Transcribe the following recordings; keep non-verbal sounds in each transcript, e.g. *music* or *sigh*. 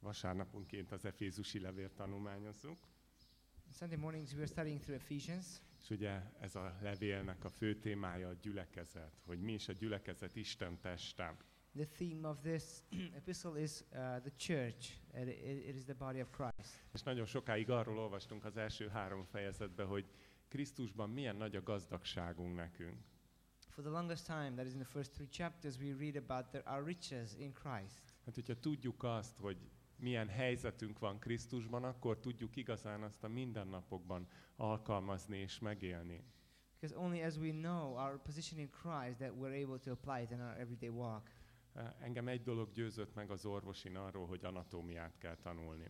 Vasárnaponként az Efézusi levél tanulmányozzuk, Sunday mornings we are studying through Ephesians. és ugye ez a levélnek a fő témája a gyülekezet, hogy mi is a gyülekezet Isten teste. The theme of this *clears throat* epistle is uh, the church. It, it- it is the body of Christ. És nagyon sokáig arról olvastunk az első három fejezetben, hogy Krisztusban milyen nagy a gazdagságunk nekünk. For the longest time, that is in the first three chapters, we read about the, our riches in Christ. Hát, hogyha tudjuk azt, hogy milyen helyzetünk van Krisztusban, akkor tudjuk igazán azt a mindennapokban alkalmazni és megélni. Because only as we know our position in Christ that we're able to apply it in our everyday walk. Engem egy dolog győzött meg az orvosin arról, hogy anatómiát kell tanulni.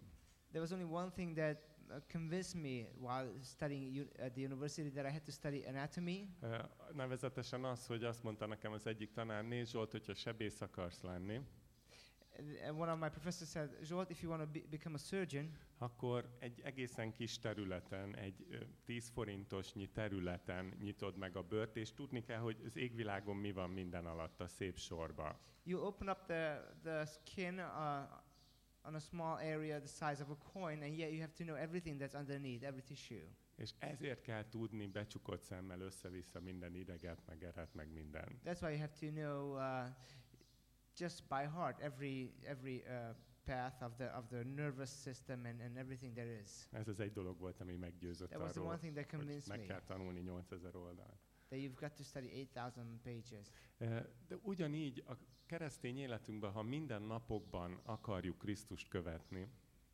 There was only one thing that uh, convinced me while studying at the university that I had to study anatomy. Nevezetesen az, hogy azt mondta nekem az egyik tanár, nézd Zsolt, hogyha sebész akarsz lenni, one of my professors said, Jolt, if you want to be- become a surgeon, akkor egy egészen kis területen, egy ö, 10 forintosnyi területen nyitod meg a bört, és tudni kell, hogy az égvilágon mi van minden alatt a szép sorba. you open up the, the skin uh, on a small area the size of a coin, and yet you have to know everything that's underneath, every tissue. És ezért kell tudni becsukott szemmel össze-vissza minden ideget, meg eret, meg minden. That's why you have to know uh, just by heart every, every uh, path of the, of the nervous system and, and everything there is. Ez az egy dolog volt, ami meggyőzött That was the arról, one thing that hogy convinced meg me. kell tanulni 8000 oldalt. That you've got to study 8,000 pages. Eh, De ugyanígy a keresztény életünkben, ha minden napokban akarjuk Krisztust követni,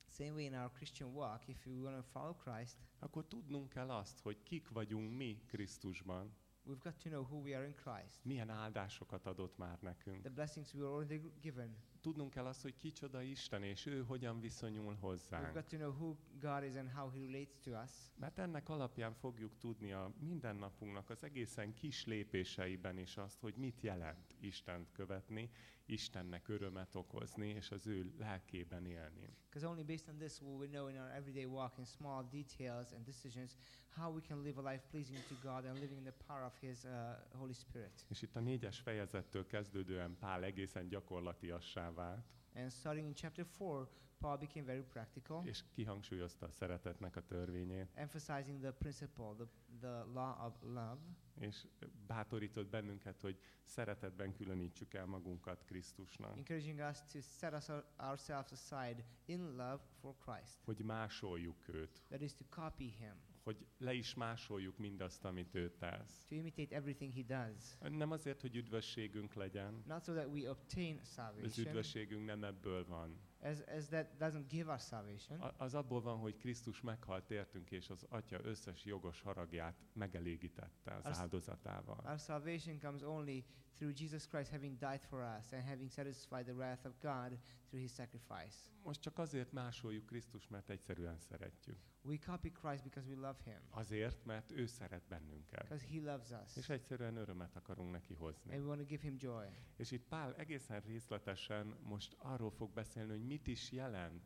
Same way in our Christian walk, if we want to follow Christ, akkor tudnunk kell azt, hogy kik vagyunk mi Krisztusban, we've got to know who we are in Christ. milyen áldásokat adott már nekünk. The blessings we were already given. Tudnunk kell azt, hogy kicsoda Isten, és ő hogyan viszonyul We've hozzánk. got to know who God is and how He relates to us. Mert ennek alapján fogjuk tudni a mindennapunknak az egészen kis lépéseiben is azt, hogy mit jelent Istent követni, Istennek örömet okozni, és az ő lelkében élni. Because only based on this will we know in our everyday walk, in small details and decisions, how we can live a life pleasing to God and living in the power of His uh, Holy Spirit. És itt a négyes fejezettől kezdődően Pál egészen gyakorlatiassá vált, And starting in chapter 4, Paul became very practical, és kihangsúlyozta a szeretetnek a törvényét, emphasizing the principle, the, the law of love, és bátorított bennünket, hogy szeretetben különítsük el magunkat Krisztusnak, encouraging us to set us, ourselves aside in love for Christ. hogy másoljuk őt, That is to copy Him, hogy le is másoljuk mindazt, amit ő tesz. to imitate everything He does. Nem azért, hogy üdvösségünk legyen, Not so that we obtain az salvation, üdvösségünk nem ebből van. As, as that doesn't give us salvation. A- Az abból van, hogy Krisztus meghalt értünk, és az Atya összes jogos haragját megelégítette az Az- áldozatával. Our salvation comes only through Jesus Christ having died for us and having satisfied the wrath of God through his sacrifice. Most csak azért másoljuk Krisztus, mert egyszerűen szeretjük. We copy Christ because we love him, Azért, mert ő szeret bennünket. because he loves us, És egyszerűen örömet akarunk neki and hozni. we want to give him joy. És itt Pál egészen részletesen most arról fog beszélni, hogy mit is jelent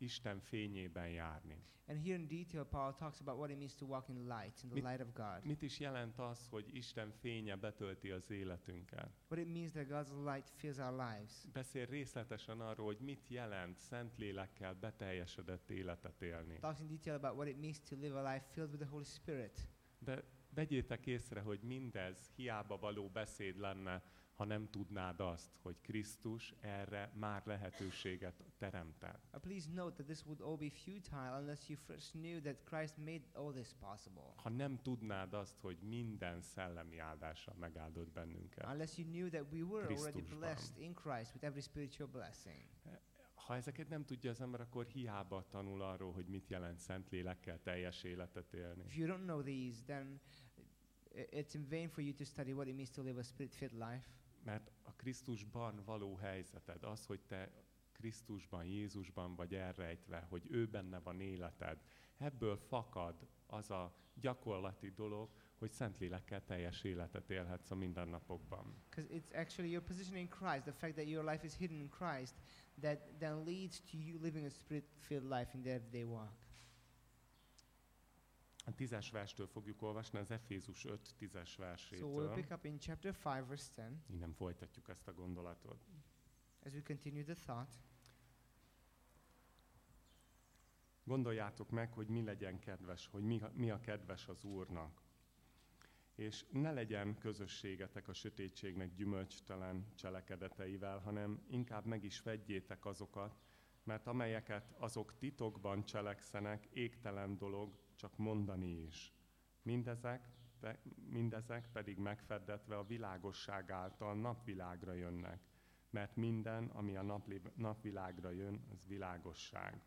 Isten fényében járni. And here in detail, Paul talks about what it means to walk in light, in the Mit- light of God. Mit is jelent az, hogy Isten fénye betölti az életünket? What it means that God's light fills our lives. Beszél részletesen arról, hogy mit jelent szent lélekkel beteljesedett életet élni. Talks in detail about what it means to live a life filled with the Holy Spirit. De vegyétek észre, hogy mindez hiába való beszéd lenne, ha nem tudnád azt, hogy Krisztus erre már lehetőséget teremtett. Uh, please note that this would all be futile unless you first knew that Christ made all this possible. Ha nem tudnád azt, hogy minden szellemi áldással megáldott bennünket. Unless you knew that we were already blessed in Christ with every spiritual blessing. Ha ezeket nem tudja az ember, akkor hiába tanul arról, hogy mit jelent szent lélekkel teljes életet élni. If you don't know these, then it's in vain for you to study what it means to live a spirit-filled life. Mert a Krisztusban való helyzeted, az, hogy te Krisztusban, Jézusban vagy elrejtve, hogy ő benne van életed, ebből fakad az a gyakorlati dolog, hogy Szentlélekkel teljes életet élhetsz a mindennapokban. Because it's actually your position in Christ, the fact that your life is hidden in Christ, that then leads to you living a spirit-filled life in the everyday walk. A tízes verstől fogjuk olvasni, az Efézus 5 tízes So we'll versétől. pick up in chapter 5, verse 10, Innen folytatjuk ezt a gondolatot. as we continue the thought. Gondoljátok meg, hogy mi legyen kedves, hogy mi, mi a kedves az Úrnak. És ne legyen közösségetek a sötétségnek gyümölcstelen cselekedeteivel, hanem inkább meg is fedjétek azokat, mert amelyeket azok titokban cselekszenek, égtelen dolog csak mondani is. Mindezek, pe, mindezek pedig megfeddetve a világosság által napvilágra jönnek, mert minden, ami a napli, napvilágra jön, az világosság.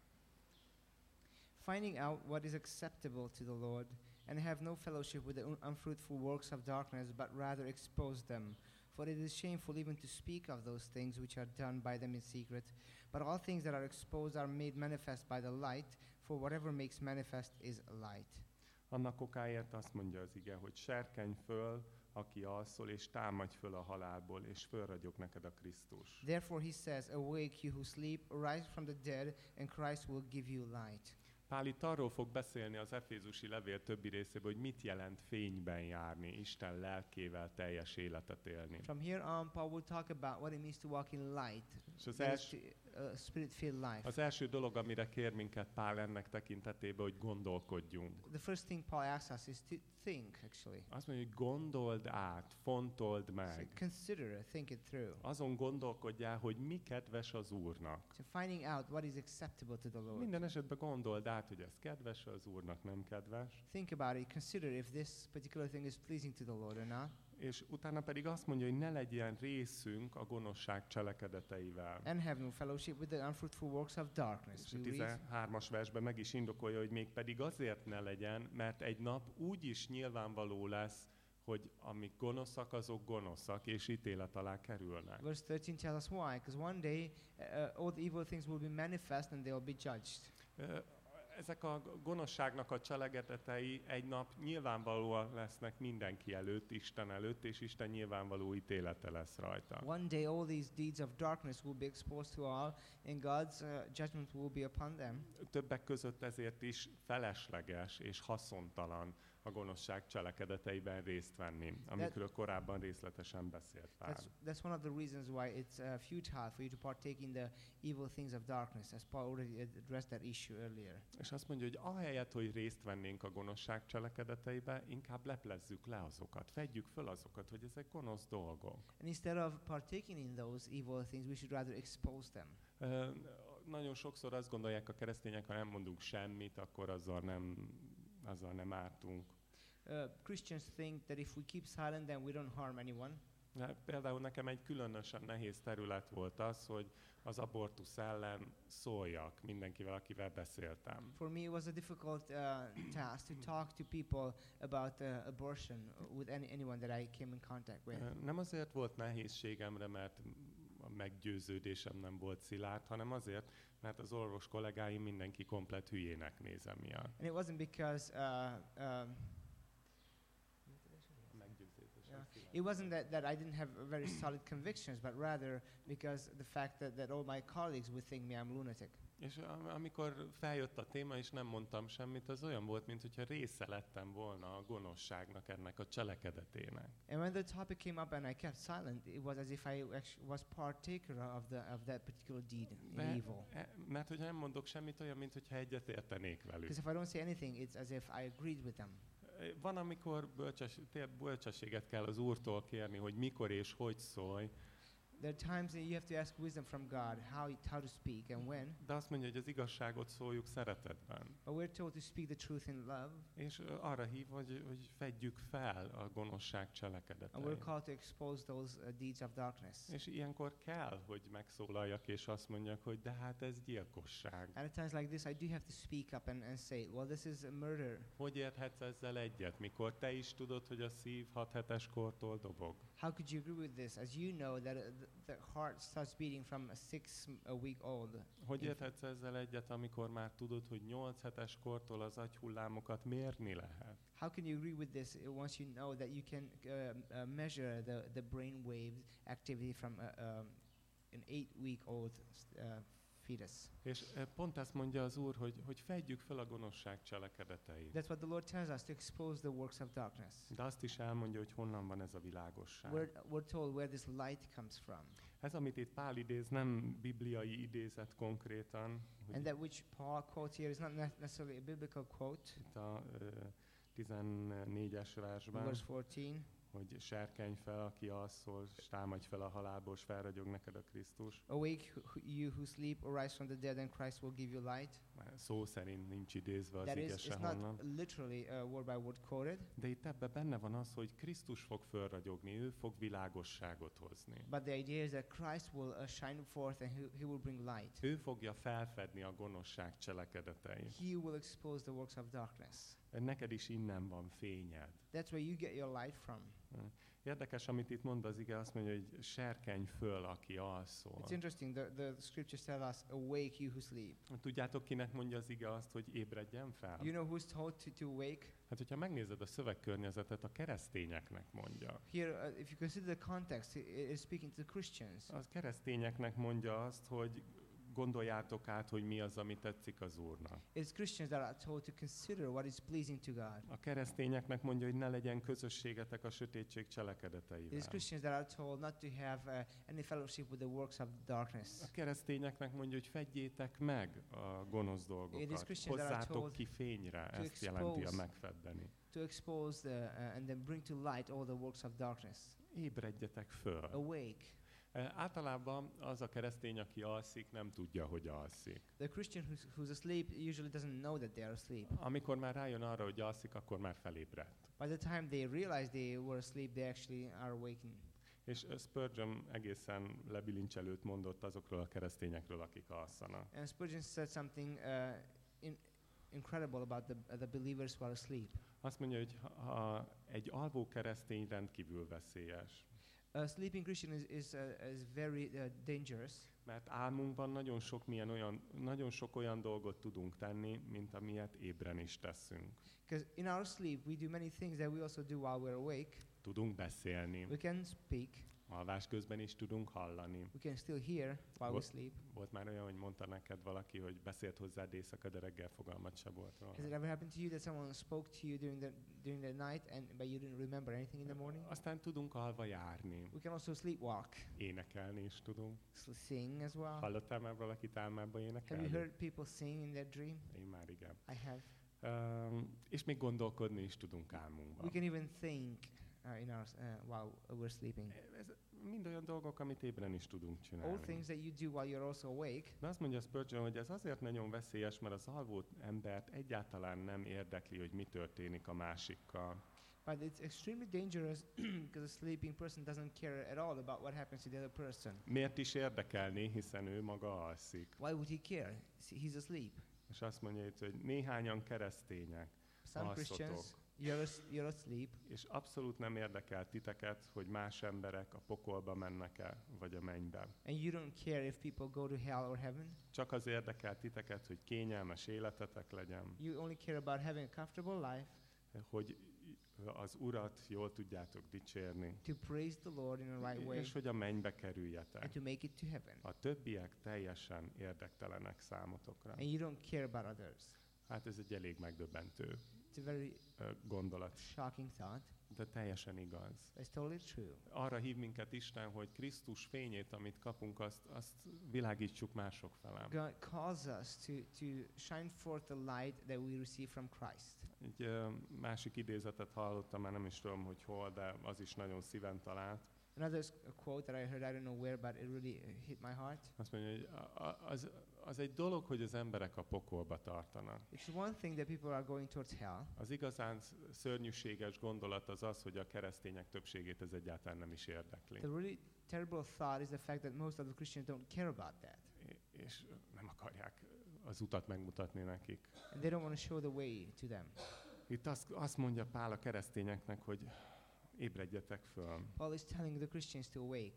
Finding out what is acceptable to the Lord, and have no fellowship with the un- unfruitful works of darkness, but rather expose them. For it is shameful even to speak of those things which are done by them in secret. But all things that are exposed are made manifest by the light, for whatever makes manifest is light. Annak okáért azt mondja az ige, hogy serkenj föl, aki alszol, és támadj föl a halálból, és fölragyog neked a Krisztus. Therefore he says, Awake, you who sleep, rise from the dead, and Christ will give you light. Pál itt arról fog beszélni az Efézusi levél többi részében, hogy mit jelent fényben járni, Isten lelkével teljes életet élni. From here on, Paul will talk about what it means to walk in light, És az, els, uh, spirit-filled life. az első dolog, amire kér minket Pál ennek tekintetében, hogy gondolkodjunk. The first thing Paul asks us is to think, actually. Azt mondja, hogy gondold át, fontold So meg. consider it, think it through. Azon gondolkodjál, hogy mi kedves az Úrnak. So finding out what is acceptable to the Lord. Minden esetben gondold át, hogy ez kedves az Úrnak, nem kedves. Think about it, consider if this particular thing is pleasing to the Lord or not. És utána pedig azt mondja, hogy ne legyen részünk a gonoszság cselekedeteivel. And have no fellowship with the unfruitful works of darkness. És a We read 13-as versben meg is indokolja, hogy még pedig azért ne legyen, mert egy nap úgy is nyilvánvaló lesz, hogy amik gonoszak, azok gonoszak, és ítélet alá kerülnek. Verse 13 tells us why. Because one day uh, all the evil things will be manifest and they will be judged. Ö, Ezek a gonoszságnak a cselekedetei egy nap nyilvánvalóan lesznek mindenki előtt, Isten előtt, és Isten nyilvánvaló ítélete lesz rajta. One day all these deeds of darkness will be exposed to all, and God's uh, judgment will be upon them. Többek között ezért is felesleges és haszontalan a gonoszság cselekedeteiben részt venni, amikről korábban részletesen beszélt Pál. That's, that's one of the reasons why it's uh, futile for you to partake in the evil things of darkness, as Paul already ad- addressed that issue earlier. És azt mondja, hogy ahelyett, hogy részt vennénk a gonoszság cselekedeteibe, inkább leplezzük le azokat, fedjük föl azokat, hogy ezek gonosz dolgok. And instead of partaking in those evil things, we should rather expose them. Ö, nagyon sokszor azt gondolják a keresztények, ha nem mondunk semmit, akkor azzal nem, azzal nem ártunk. Uh, Christians think that if we keep silent, then we don't harm anyone. De Például nekem egy különösen nehéz terület volt az, hogy az abortusz ellen szóljak mindenkivel, akivel beszéltem. For me, it was a difficult uh, task to talk to people about uh, abortion with any, anyone that I came in contact with. Ö, Nem azért volt nehézségemre, mert meggyőződésem nem volt szilárd, hanem azért, mert az orvos kollégáim mindenki komplet hülyének nézem miatt. And it wasn't because uh, um, Yeah. it wasn't that, that I didn't have very solid convictions, but rather because the fact that, that all my colleagues would think me I'm lunatic. És am- amikor feljött a téma, és nem mondtam semmit, az olyan volt, mintha része lettem volna a gonoszságnak, ennek a cselekedetének. And when the topic came up and I kept silent, it was as if I was partaker of the of that particular deed, De, evil. e, mert hogyha nem mondok semmit, olyan, mintha egyet értenék velük. Because if I don't say anything, it's as if I agreed with them. Van, amikor tényleg bölcsességet kell az Úrtól kérni, hogy mikor és hogy szólj, There are times that you have to ask wisdom from God, how, how to speak and when. de azt mondja, hogy az igazságot szóljuk szeretetben. But we're told to speak the truth in love, És arra hív, hogy, hogy fedjük fel a gonoszság and we're cselekedeteit. called to expose those uh, deeds of darkness. És ilyenkor kell, hogy megszólaljak, és azt mondjak, hogy de hát ez gyilkosság. And at times like this, I do have to speak up and, and say, well, this is murder. Hogy érthetsz ezzel egyet, mikor te is tudod, hogy a szív hat hetes kortól dobog? How could you agree with this, as you know that uh, th- the heart starts beating from a six a week old? Hogy érthetsz ezzel egyet, amikor már tudod, hogy 8 hetes kortól az agyhullámokat mérni lehet? How can you agree with this uh, once you know that you can uh, uh, measure the, the brain waves activity from uh, um, an eight week old uh, feed us. És eh, pont ezt mondja az Úr, hogy, hogy fedjük fel a gonoszság cselekedeteit. That's what the Lord tells us to expose the works of darkness. De azt is elmondja, hogy honnan van ez a világosság. We're, we're told where this light comes from. Ez, amit itt Pál idéz, nem bibliai idézet konkrétan. And that which Paul quotes here is not ne- necessarily a biblical quote. Itt a ö, 14-es versben, Verse 14. hogy serkenj fel, aki alszol, és támadj fel a halálból, és felragyog neked a Krisztus. Awake, you who sleep, arise from the dead, and Christ will give you light. Szó szerint nincs idézve az ige sehonnan. literally uh, word by word quoted, De itt ebben benne van az, hogy Krisztus fog fölragyogni, ő fog világosságot hozni. but the idea is that Christ will uh, shine forth and he, he will bring light. Ő fogja felfedni a gonoszság cselekedeteit. He will expose the works of darkness. Neked is innen van fényed. That's where you get your light from. Érdekes, amit itt mond az ige, azt mondja, hogy serkenj föl, aki alszol. It's interesting. The, the scriptures tell us, awake you who sleep. Tudjátok, kinek mondja az ige azt, hogy ébredjen fel? You know who's told to, to awake? Hát, hogyha megnézed a szövegkörnyezetet, a keresztényeknek mondja. Here, uh, if you consider the context, it is speaking to Christians. Az keresztényeknek mondja azt, hogy gondoljátok át, hogy mi az, ami tetszik az Úrnak. It's Christians that are told to consider what is pleasing to God. A keresztényeknek mondja, hogy ne legyen közösségetek a sötétség cselekedeteivel. is Christians that are told not to have uh, any fellowship with the works of darkness. A keresztényeknek mondja, hogy fedjétek meg a gonosz dolgokat. Hozzátok ki fényre, ezt jelenti a megfeddeni. To expose the, uh, and then bring to light all the works of darkness. Ébredjetek föl. Awake. Általában az a keresztény, aki alszik, nem tudja, hogy alszik. The Christian who's, who's asleep usually doesn't know that they are asleep. Amikor már rájön arra, hogy alszik, akkor már felébredt. By the time they realize they were asleep, they actually are awakened. És Spurgeon egészen lebilincselőt mondott azokról a keresztényekről, akik alszanak. And Spurgeon said something uh, in, incredible about the, the believers who are asleep. Azt mondja, hogy ha egy alvó keresztény rendkívül veszélyes, A sleeping Christian is, is, uh, is very uh, dangerous mert álmunkban nagyon sok, milyen olyan, nagyon sok olyan dolgot tudunk tenni, mint amilyet ébren is teszünk. because in our sleep we do many things that we also do while we're awake. Tudunk beszélni, We can speak, alvás közben is tudunk hallani. we can still hear while we What- sleep. Volt már olyan, hogy mondta neked valaki, hogy beszélt hozzád éjszaka, de reggel fogalmat se volt róla. Has it ever happened to you that someone spoke to you during the during the night and but you didn't remember anything in the morning? Aztán tudunk alva járni, We can also sleepwalk, énekelni is tudunk. s- sing as well. Hallottál már valakit álmába Have you énekelni? heard people sing in their dream? Én már igen. I have. Um, és még gondolkodni is tudunk We álmunkban. can even think uh, in our uh, while we're sleeping. Ez mind olyan dolgok, amit ébren is tudunk All csinálni. things that you do while you're also awake. De azt mondja Spurgeon, hogy ez azért nagyon veszélyes, mert az alvó embert egyáltalán nem érdekli, hogy mi történik a másikkal. But it's extremely dangerous *clears throat* because a sleeping person doesn't care at all about what happens to the other person. Miért is érdekelni, hiszen ő maga alszik. Why would he care? He's asleep. És azt mondja itt, hogy néhányan keresztények, Some Alszotok. Christians, you're, you're asleep, és abszolút nem érdekel titeket, hogy más emberek a pokolba mennek-e, vagy a mennybe. and you don't care if people go to hell or heaven. Csak az érdekel titeket, hogy kényelmes életetek legyen, You only care about having a comfortable life, hogy az Urat jól tudjátok dicsérni, to praise the Lord in the right way, és hogy a mennybe and kerüljetek. to make it to heaven. A többiek teljesen érdektelenek számotokra. And you don't care about others. Hát ez egy elég megdöbbentő It's a very gondolat, shocking thought. de teljesen igaz. It's totally true. Arra hív minket Isten, hogy Krisztus fényét, amit kapunk, azt, azt világítsuk mások felé. God calls us to, to shine forth the light that we receive from Christ. Egy másik idézetet hallottam, már nem is tudom, hogy hol, de az is nagyon szíven talált. Another quote that I heard, I don't know where, but it really hit my heart. Azt mondja, hogy az, az egy dolog, hogy az emberek a pokolba tartanak. It's one thing that people are going towards hell. Az igazán sz- szörnyűséges gondolat az az, hogy a keresztények többségét ez egyáltalán nem is érdekli. The really terrible thought is the fact that most of the Christians don't care about that. És nem akarják az utat megmutatni nekik. And they don't want to show the way to them. Itt azt, azt mondja Pál a keresztényeknek, hogy ébredjetek föl. Paul is telling the Christians to awake.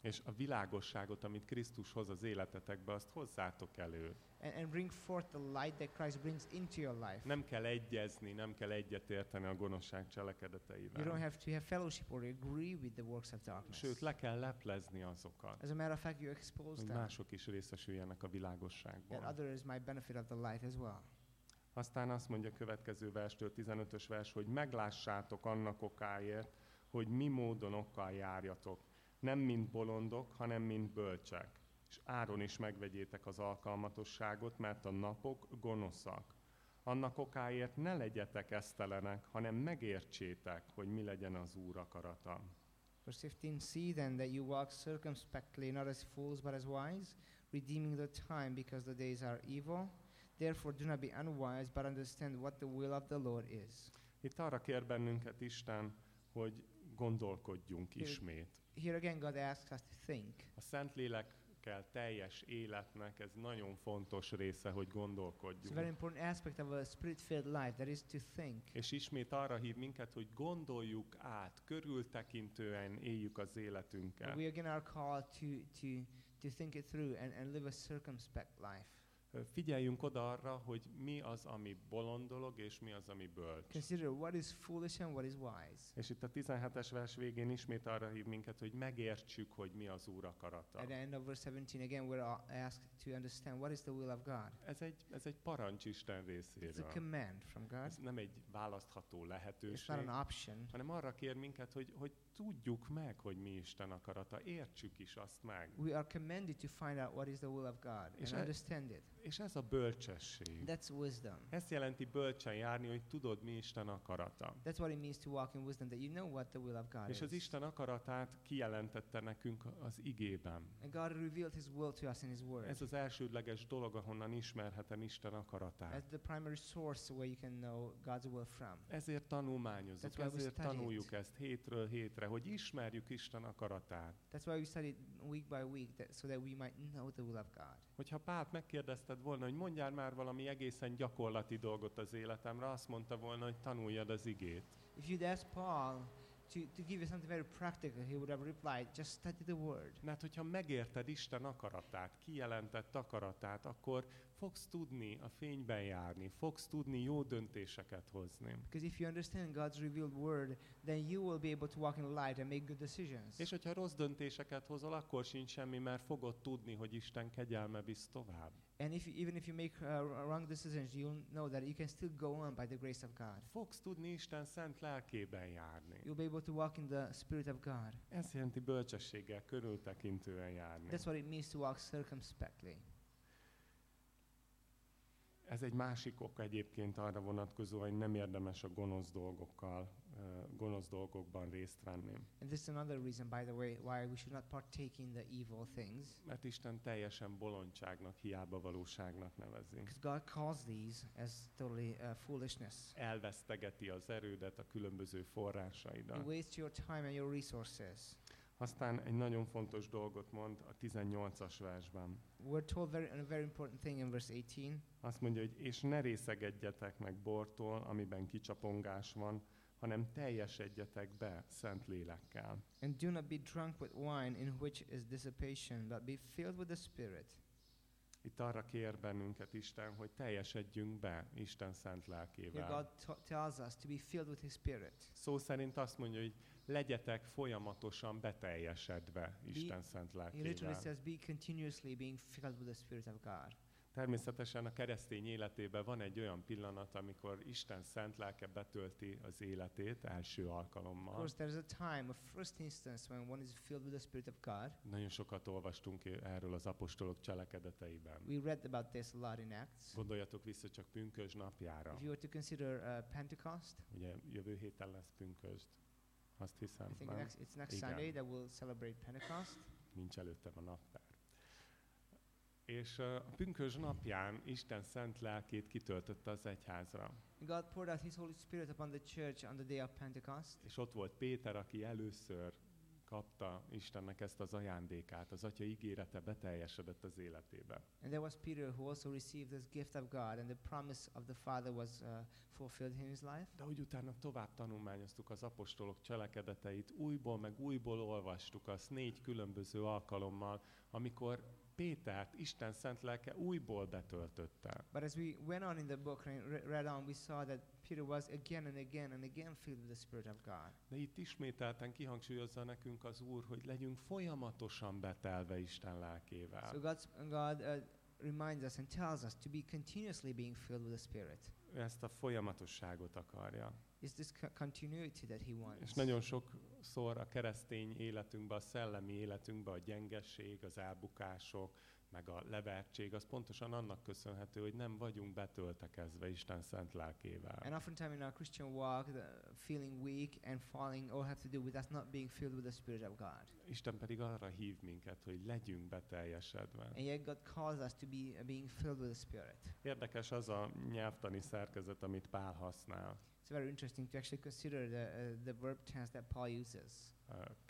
És a világosságot, amit Krisztus hoz az életetekbe, azt hozzátok elő. and, and bring forth the light that Christ brings into your life. Nem kell egyezni, nem kell egyetérteni a gonoszság You don't cselekedeteivel. have to have fellowship or agree with the works of darkness. Sőt, le kell leplezni azokat, As a matter of fact, you expose them, mások is részesüljenek a that világosságból. others might benefit of the light as well. Aztán azt mondja a következő verstől, 15-ös vers, hogy meglássátok annak okáért, hogy mi módon okkal járjatok. Nem mint bolondok, hanem mint bölcsek. És áron is megvegyétek az alkalmatosságot, mert a napok gonoszak. Annak okáért ne legyetek esztelenek, hanem megértsétek, hogy mi legyen az Úr akarata. Verse 15 See then that you walk circumspectly, not as fools, but as wise, redeeming the time, because the days are evil. Therefore, do not be unwise, but understand what the will of the Lord is. Itt arra kér bennünket Isten, hogy gondolkodjunk Here- ismét. Here again, God asks us to think. A Szentlélekkel teljes életnek ez nagyon fontos része, hogy It's a very gondolkodjunk. important aspect of a spirit-filled life, that is to think. És ismét arra hív minket, hogy gondoljuk át, körültekintően éljük az életünket. We again are called to, to, to think it through and, and live a circumspect life. Figyeljünk oda arra, hogy mi az, ami bolond dolog, és mi az, ami bölcs. Consider what is foolish and what is wise. És itt a 17-es vers végén ismét arra hív minket, hogy megértsük, hogy mi az Úr akarata. At the end of verse 17, again, we're asked to understand what is the will of God. Ez egy, ez egy parancs Isten It's a részéről. command from God. Ez nem egy választható It's lehetőség, not an option. hanem arra kér minket, hogy, hogy tudjuk meg, hogy mi Isten akarata, értsük is azt meg. We are commanded to find out what is the will of God És and e- understand it. És ez a bölcsesség. That's wisdom. Ezt jelenti bölcsen járni, hogy tudod, mi Isten akarata. That's what it means to walk in wisdom, that you know what the will of God És az is. Isten akaratát kijelentette nekünk az igében. And God revealed His will to us in His Word. Ez az elsődleges dolog, ahonnan ismerhetem Isten That's akaratát. the primary source where you can know God's will from. Ezért tanulmányozunk, That's ezért tanuljuk ezt hétről hétre, hogy ismerjük Isten akaratát. That's why we study week by week, that, so that we might know the will of God. Hogyha Pált megkérdezted volna, hogy mondjál már valami egészen gyakorlati dolgot az életemre, azt mondta volna, hogy tanuljad az igét. If you'd ask Paul to, to give you something very practical, he would have replied, just study the Word. Mert hogyha megérted Isten akaratát, kijelentett akaratát, akkor fogsz tudni a fényben járni, fogsz tudni jó döntéseket hozni. Because if you understand God's revealed Word, then you will be able to walk in light and make good decisions. És hogyha rossz döntéseket hozol, akkor sincs semmi, mert fogod tudni, hogy Isten kegyelme visz tovább. And if you, even if you make uh, wrong decisions, you'll know that you can still go on by the grace of God. Fogsz tudni Isten szent lelkében járni. You'll be able to walk in the Spirit of God. Ez jelenti bölcsességgel, körültekintően járni. That's what it means to walk circumspectly. Ez egy másik ok egyébként arra vonatkozó, hogy nem érdemes a gonosz dolgokkal, gonosz dolgokban részt venni. And this is another reason, by the way, why we should not partake in the evil things. Mert Isten teljesen bolondságnak, hiába valóságnak nevezi. Because God calls these as totally uh, foolishness. Elvesztegeti az erődet a különböző forrásaidat. wastes your time and your resources. Aztán egy nagyon fontos dolgot mond a 18-as versben. We're told very, a very important thing in verse 18. Azt mondja, hogy és ne részegedjetek meg bortól, amiben kicsapongás van, hanem teljesedjetek be szent lélekkel. And do not be drunk with wine, in which is dissipation, but be filled with the Spirit. Itt arra kér bennünket Isten, hogy teljesedjünk be Isten szent Here lelkével. God t- tells us to be filled with His Spirit. Szó szerint azt mondja, hogy legyetek folyamatosan beteljesedve Isten szent He literally lelkével. says, be continuously being filled with the Spirit of God. Természetesen a keresztény életében van egy olyan pillanat, amikor Isten szent lelke betölti az életét első Of alkalommal. course, there's a time, a first instance, when one is filled with the Spirit of God. Nagyon sokat olvastunk erről az apostolok cselekedeteiben. We read about this a lot in Acts. Gondoljatok vissza csak pünkös napjára. If you were to consider uh, Pentecost, Ugye jövő héten lesz pünkösd. Azt hiszem, I think next, it's next Igen. Sunday that we'll celebrate Pentecost. Nincs előttem a naptár. És a pünkös napján Isten szent lelkét kitöltötte az egyházra. God poured out His Holy Spirit upon the church on the day of Pentecost. És ott volt Péter, aki először kapta Istennek ezt az ajándékát. Az Atya ígérete beteljesedett az életébe. And there was Peter who also received this gift of God, and the promise of the Father was uh, fulfilled in his life. De hogy utána tovább tanulmányoztuk az apostolok cselekedeteit, újból meg újból olvastuk azt négy különböző alkalommal, amikor Pétert Isten szent lelke újból betöltötte. But as we went on in the book and re- read on, we saw that Peter was again and again and again filled with the Spirit of God. De itt ismételten kihangsúlyozza nekünk az Úr, hogy legyünk folyamatosan betelve Isten lelkével. So God's, God uh, reminds us and tells us to be continuously being filled with the Spirit. Ő ezt a folyamatosságot akarja. It's this co- continuity that He wants. És nagyon sokszor a keresztény életünkben, a szellemi életünkben a gyengesség, az elbukások, meg a levertség, az pontosan annak köszönhető, hogy nem vagyunk betöltekezve Isten szent lelkével. And oftentimes in our Christian walk, the feeling weak and falling all have to do with us not being filled with the Spirit of God. Isten pedig arra hív minket, hogy legyünk beteljesedve. And yet God calls us to be being filled with the Spirit. Érdekes az a nyelvtani szerkezet, amit Pál használ. It's very interesting to actually consider the, uh, the verb tense that Paul uses.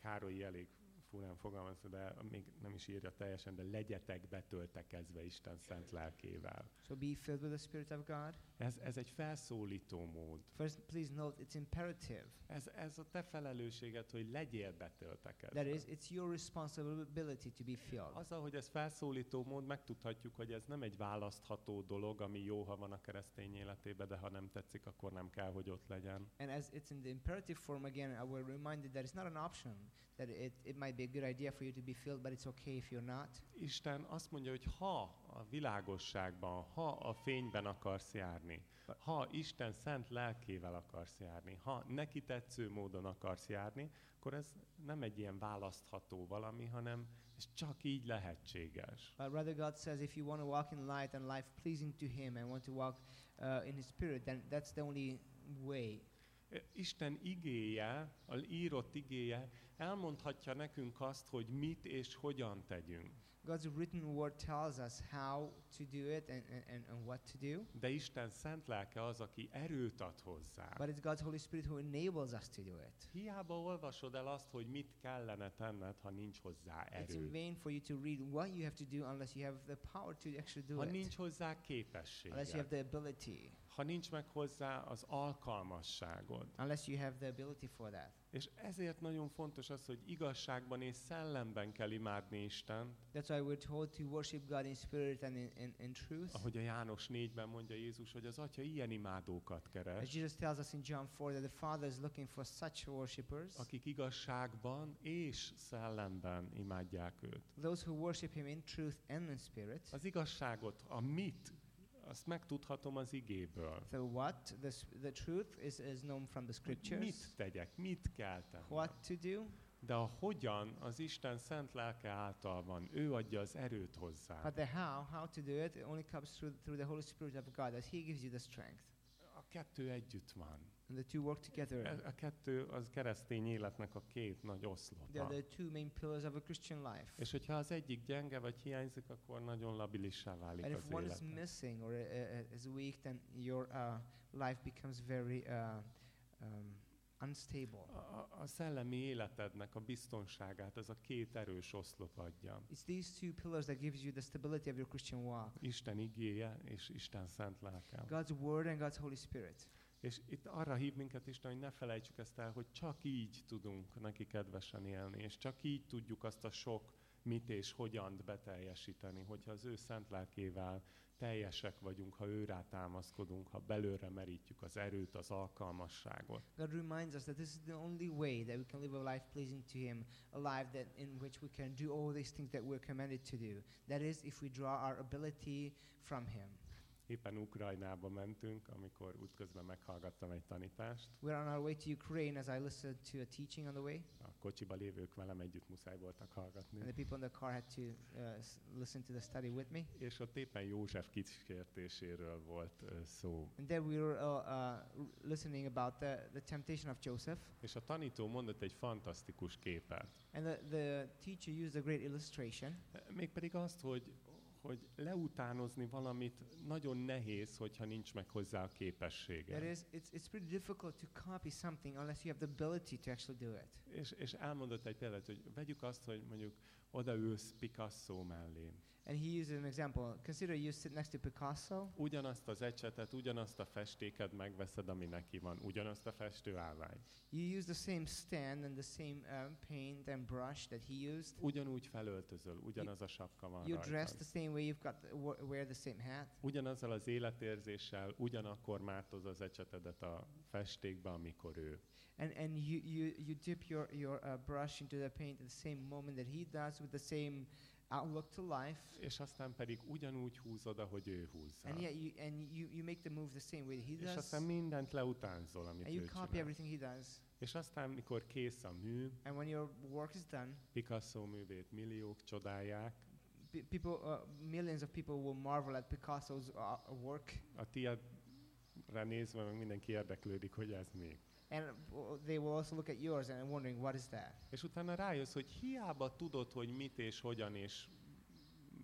Károly elég furán fogalmaz, de még nem is írja teljesen, de legyetek betöltekezve Isten szent lelkével. So be filled with the Spirit of God. Ez, ez egy felszólító mód. First, please note it's imperative. Ez, ez a te felelősséged, hogy legyél betöltekezve. That is, it's your responsibility to be filled. Azzal, hogy ez felszólító mód, megtudhatjuk, hogy ez nem egy választható dolog, ami jó, ha van a keresztény életében, de ha nem tetszik, akkor nem kell, hogy ott legyen. And as it's in the imperative form again, I will remind you that it's not an option. That it, it might be a good idea for you to be filled, but it's okay if you're not. Isten azt mondja, hogy ha a világosságban, ha a fényben akarsz járni, ha Isten szent lelkével akarsz járni, ha neki tetsző módon akarsz járni, akkor ez nem egy ilyen választható valami, hanem ez csak így lehetséges. But rather, God says if you want to walk in light and life pleasing to Him and want to walk uh, in His Spirit, then that's the only way. Isten igéje, a írott igéje elmondhatja nekünk azt, hogy mit és hogyan tegyünk. God's written word tells us how to do it and, and, and, what to do. De Isten szent lelke az, aki erőt ad hozzá. But it's God's Holy Spirit who enables us to do it. Hiába olvasod el azt, hogy mit kellene tenned, ha nincs hozzá It's in erő. vain for you to read what you have to do unless you have the power to actually do Ha it. nincs hozzá Unless you have the ability. Ha nincs meg hozzá az alkalmasságod. Unless you have the ability for that. És ezért nagyon fontos az, hogy igazságban és szellemben kell imádni Isten, That's why we're told to worship God in spirit and in, in, in truth. ahogy a János 4-ben mondja Jézus, hogy az Atya ilyen imádókat As keres, Jesus tells us in John 4 that the Father is looking for such worshippers, akik igazságban és szellemben imádják őt. those who worship Him in truth and in spirit. Az igazságot, a mit, azt megtudhatom az igéből. So what? The, the truth is, is known from the scriptures. mit tegyek, mit kell tennem. What to do? De a hogyan az Isten szent lelke által van. Ő adja az erőt hozzá. But the how, how to do it, it only comes through, through the Holy Spirit of God, that He gives you the strength. A kettő együtt van. And the two work together. E- A kettő az keresztény életnek a két nagy They oszlota. are the two main pillars of a Christian life. És hogyha az egyik gyenge vagy hiányzik, akkor nagyon labilissá válik And az if one is élet. missing or uh, uh, is weak, then your uh, life becomes very uh, um, unstable. A- a szellemi életednek a biztonságát ez a két erős oszlop adja. It's these two pillars that gives you the stability of your Christian walk. Isten igéje és Isten szent lelke. God's word and God's Holy Spirit. És itt arra hív minket Isten, hogy ne felejtsük ezt el, hogy csak így tudunk neki kedvesen élni, és csak így tudjuk azt a sok mit és hogyan beteljesíteni, hogyha az ő szent lelkével teljesek vagyunk, ha ő rá támaszkodunk, ha belőle merítjük az erőt, az alkalmasságot. God reminds us that this is the only way that we can live a life pleasing to Him, a life that in which we can do all these things that we're commanded to do. That is, if we draw our ability from Him. Éppen Ukrajnába mentünk, amikor útközben meghallgattam egy tanítást. We're on our way to Ukraine as I listened to a teaching on the way, A kocsiba lévők velem együtt muszáj voltak hallgatni. and the people in the car had to uh, listen to the study with me. És ott éppen József kísértéséről volt ö, szó. And then we were uh, uh, listening about the, the temptation of Joseph, És a tanító mondott egy fantasztikus képet. and the, the teacher used a great illustration. Mégpedig azt, hogy, hogy leutánozni valamit nagyon nehéz, hogyha nincs meg hozzá a képessége. That is, it's, it's pretty difficult to copy something unless you have the ability to actually do it. És, és elmondott egy példát, hogy vegyük azt, hogy mondjuk odaülsz Picasso mellé. And he uses an example. Consider you sit next to Picasso. Ugyanazt az ecsetet, ugyanazt a festéket megveszed, ami neki van, ugyanazt a festőállványt. You use the same stand and the same um, paint and brush that he used. Ugyanúgy felöltözöl, ugyanaz a sapka van You dress the same way. You've got w- wear the same hat. Ugyanazzal az életérzéssel, ugyanakkor mártoz az ecsetedet a festékbe, amikor ő. And and you you you dip your your uh, brush into the paint at the same moment that he does with the same outlook to life. És aztán pedig ugyanúgy húzod, ahogy ő húzza. And yet you and you, you make the move the same way he És does. aztán mindent leutánzol, amit And you ő copy csinál. everything he does. És aztán, mikor kész a mű, And when your work is done, Picasso művét milliók csodálják, pe- people, uh, millions of people will marvel at Picasso's uh, work, a tiédre nézve meg mindenki érdeklődik, hogy ez mi. And they will also look at yours and wondering what is that. És utána rájössz, hogy hiába tudod, hogy mit és hogyan és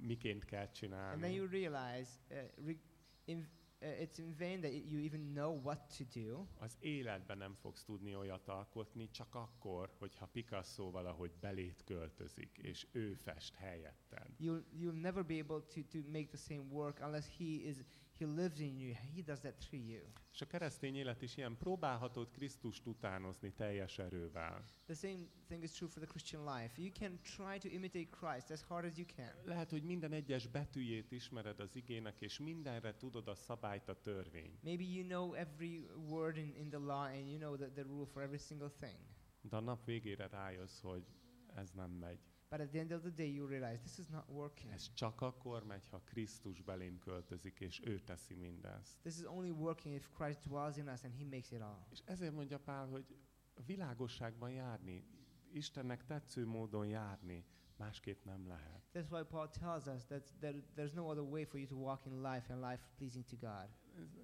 miként kell And then csinálni, you realize uh, re- in, uh, it's in vain that you even know what to do. az életben nem fogsz tudni olyat alkotni, csak akkor, hogyha Picasso valahogy belét költözik, és ő fest helyetted. You'll you'll never be able to, to make the same work unless he is he lives in you. He does that through you. És a keresztény élet is ilyen, próbálhatod Krisztust utánozni teljes erővel. The same thing is true for the Christian life. You can try to imitate Christ as hard as you can. Lehet, hogy minden egyes betűjét ismered az igének, és mindenre tudod a szabályt, a törvényt. Maybe you know every word in, in the law and you know the, the rule for every single thing. De a nap végére rájössz, hogy ez nem megy. But at the end of the day, you realize this is not working. Ez csak akkor megy, ha Krisztus belém költözik, és ő teszi mindezt. This is only working if Christ dwells in us and He makes it all. És ezért mondja Pál, hogy világosságban járni, Istennek tetsző módon járni, másképp nem lehet. That's why Paul tells us that there, there's no other way for you to walk in life and life pleasing to God.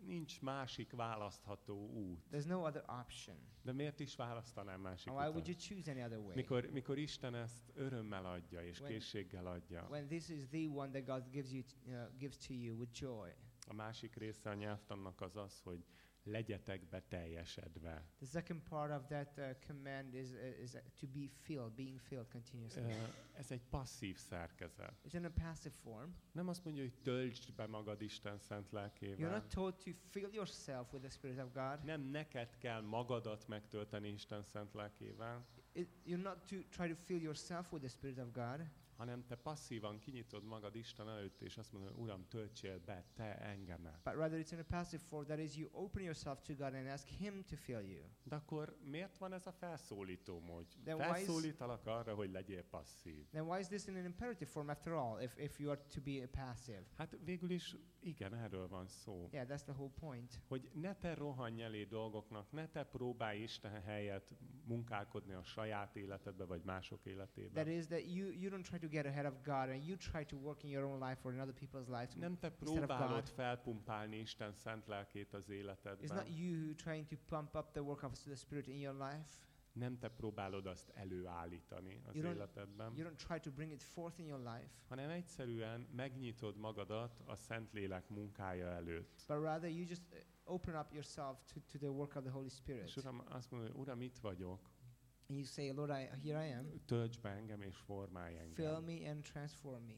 Nincs másik választható út. There's no other option. De miért is választanám másik And why would utat? you choose any other way? Mikor, mikor Isten ezt örömmel adja, és When- készséggel adja. When this is the one that God gives you, uh, gives to you with joy. A másik része a nyelvtannak az az, hogy legyetek beteljesedve. The second part of that uh, command is, uh, is uh, to be filled, being filled continuously. Ö, Ez egy passzív szerkezet. It's in a passive form. Nem azt mondja, hogy töltsd be magad Isten szent You're lelkével. not told to fill yourself with the Spirit of God. Nem neked kell magadat megtölteni Isten szent lelkével, It, you're not to try to fill yourself with the Spirit of God, hanem te passzívan kinyitod magad Isten előtt, és azt mondod, Uram, töltsél be te engemet. but rather it's in a passive form. That is, you open yourself to God and ask Him to fill you. De akkor miért van ez a felszólító mód? Felszólítalak arra, hogy legyél passzív. Then why is this in an imperative form after all? If, if you are to be a passive, Hát végül is igen, erről van szó. yeah, that's the whole point. Hogy ne te rohanj elé dolgoknak, ne te próbálj Isten helyett munkálkodni a saját életedbe, vagy mások életébe. That is that you, you don't try to get ahead of God and you try to work in your own life or in other people's lives. Nem te próbálod felpumpálni Isten szent lelkét az It's életedben. not you trying to pump up the work of the Spirit in your life. Nem te próbálod azt előállítani az You életedben, You don't try to bring it forth in your life, hanem egyszerűen megnyitod magadat a Szentlélek munkája előtt. but rather you just uh, open up yourself to, to the work of the Holy Spirit. És Uram, azt mondja, Uram, itt vagyok, And you say, Lord, I, here I am. tölts be engem és formálj Fill engem. me and transform me.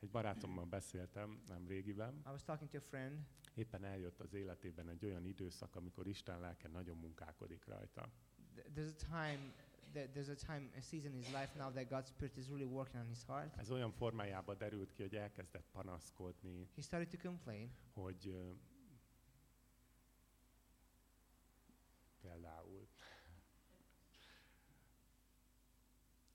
Egy barátommal beszéltem nem régiben, I was talking to a friend. éppen eljött az életében egy olyan időszak, amikor Isten lelke nagyon munkálkodik rajta. Th- There's a time, that there's a time, a season in his life now that God's Spirit is really working on his heart. Ez olyan formájába derült ki, hogy elkezdett panaszkodni, He started to complain. hogy például,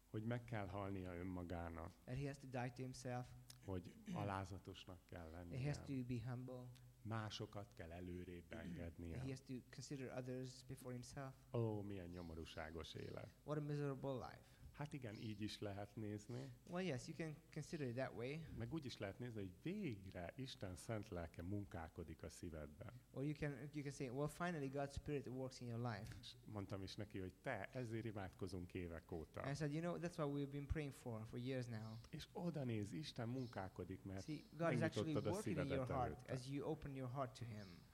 hogy meg kell halnia önmagának, that he has to die to himself. hogy alázatosnak kell He lennie, has to be humble. másokat kell előrébb engednie. He has to consider others before himself. Ó, milyen nyomorúságos élet. What a miserable life. Hát igen, így is lehet nézni. Well, yes, you can consider it that way. Meg úgy is lehet nézni, hogy végre Isten szent lelke munkálkodik a szívedben. Or you can you can say, well, finally God's Spirit works in your life. És mondtam is neki, hogy te, ezért imádkozunk évek óta. And I said, you know, that's what we've been praying for for years now. És oda néz, Isten munkálkodik, mert See, God is actually working in your heart előtte. as you open your heart to Him.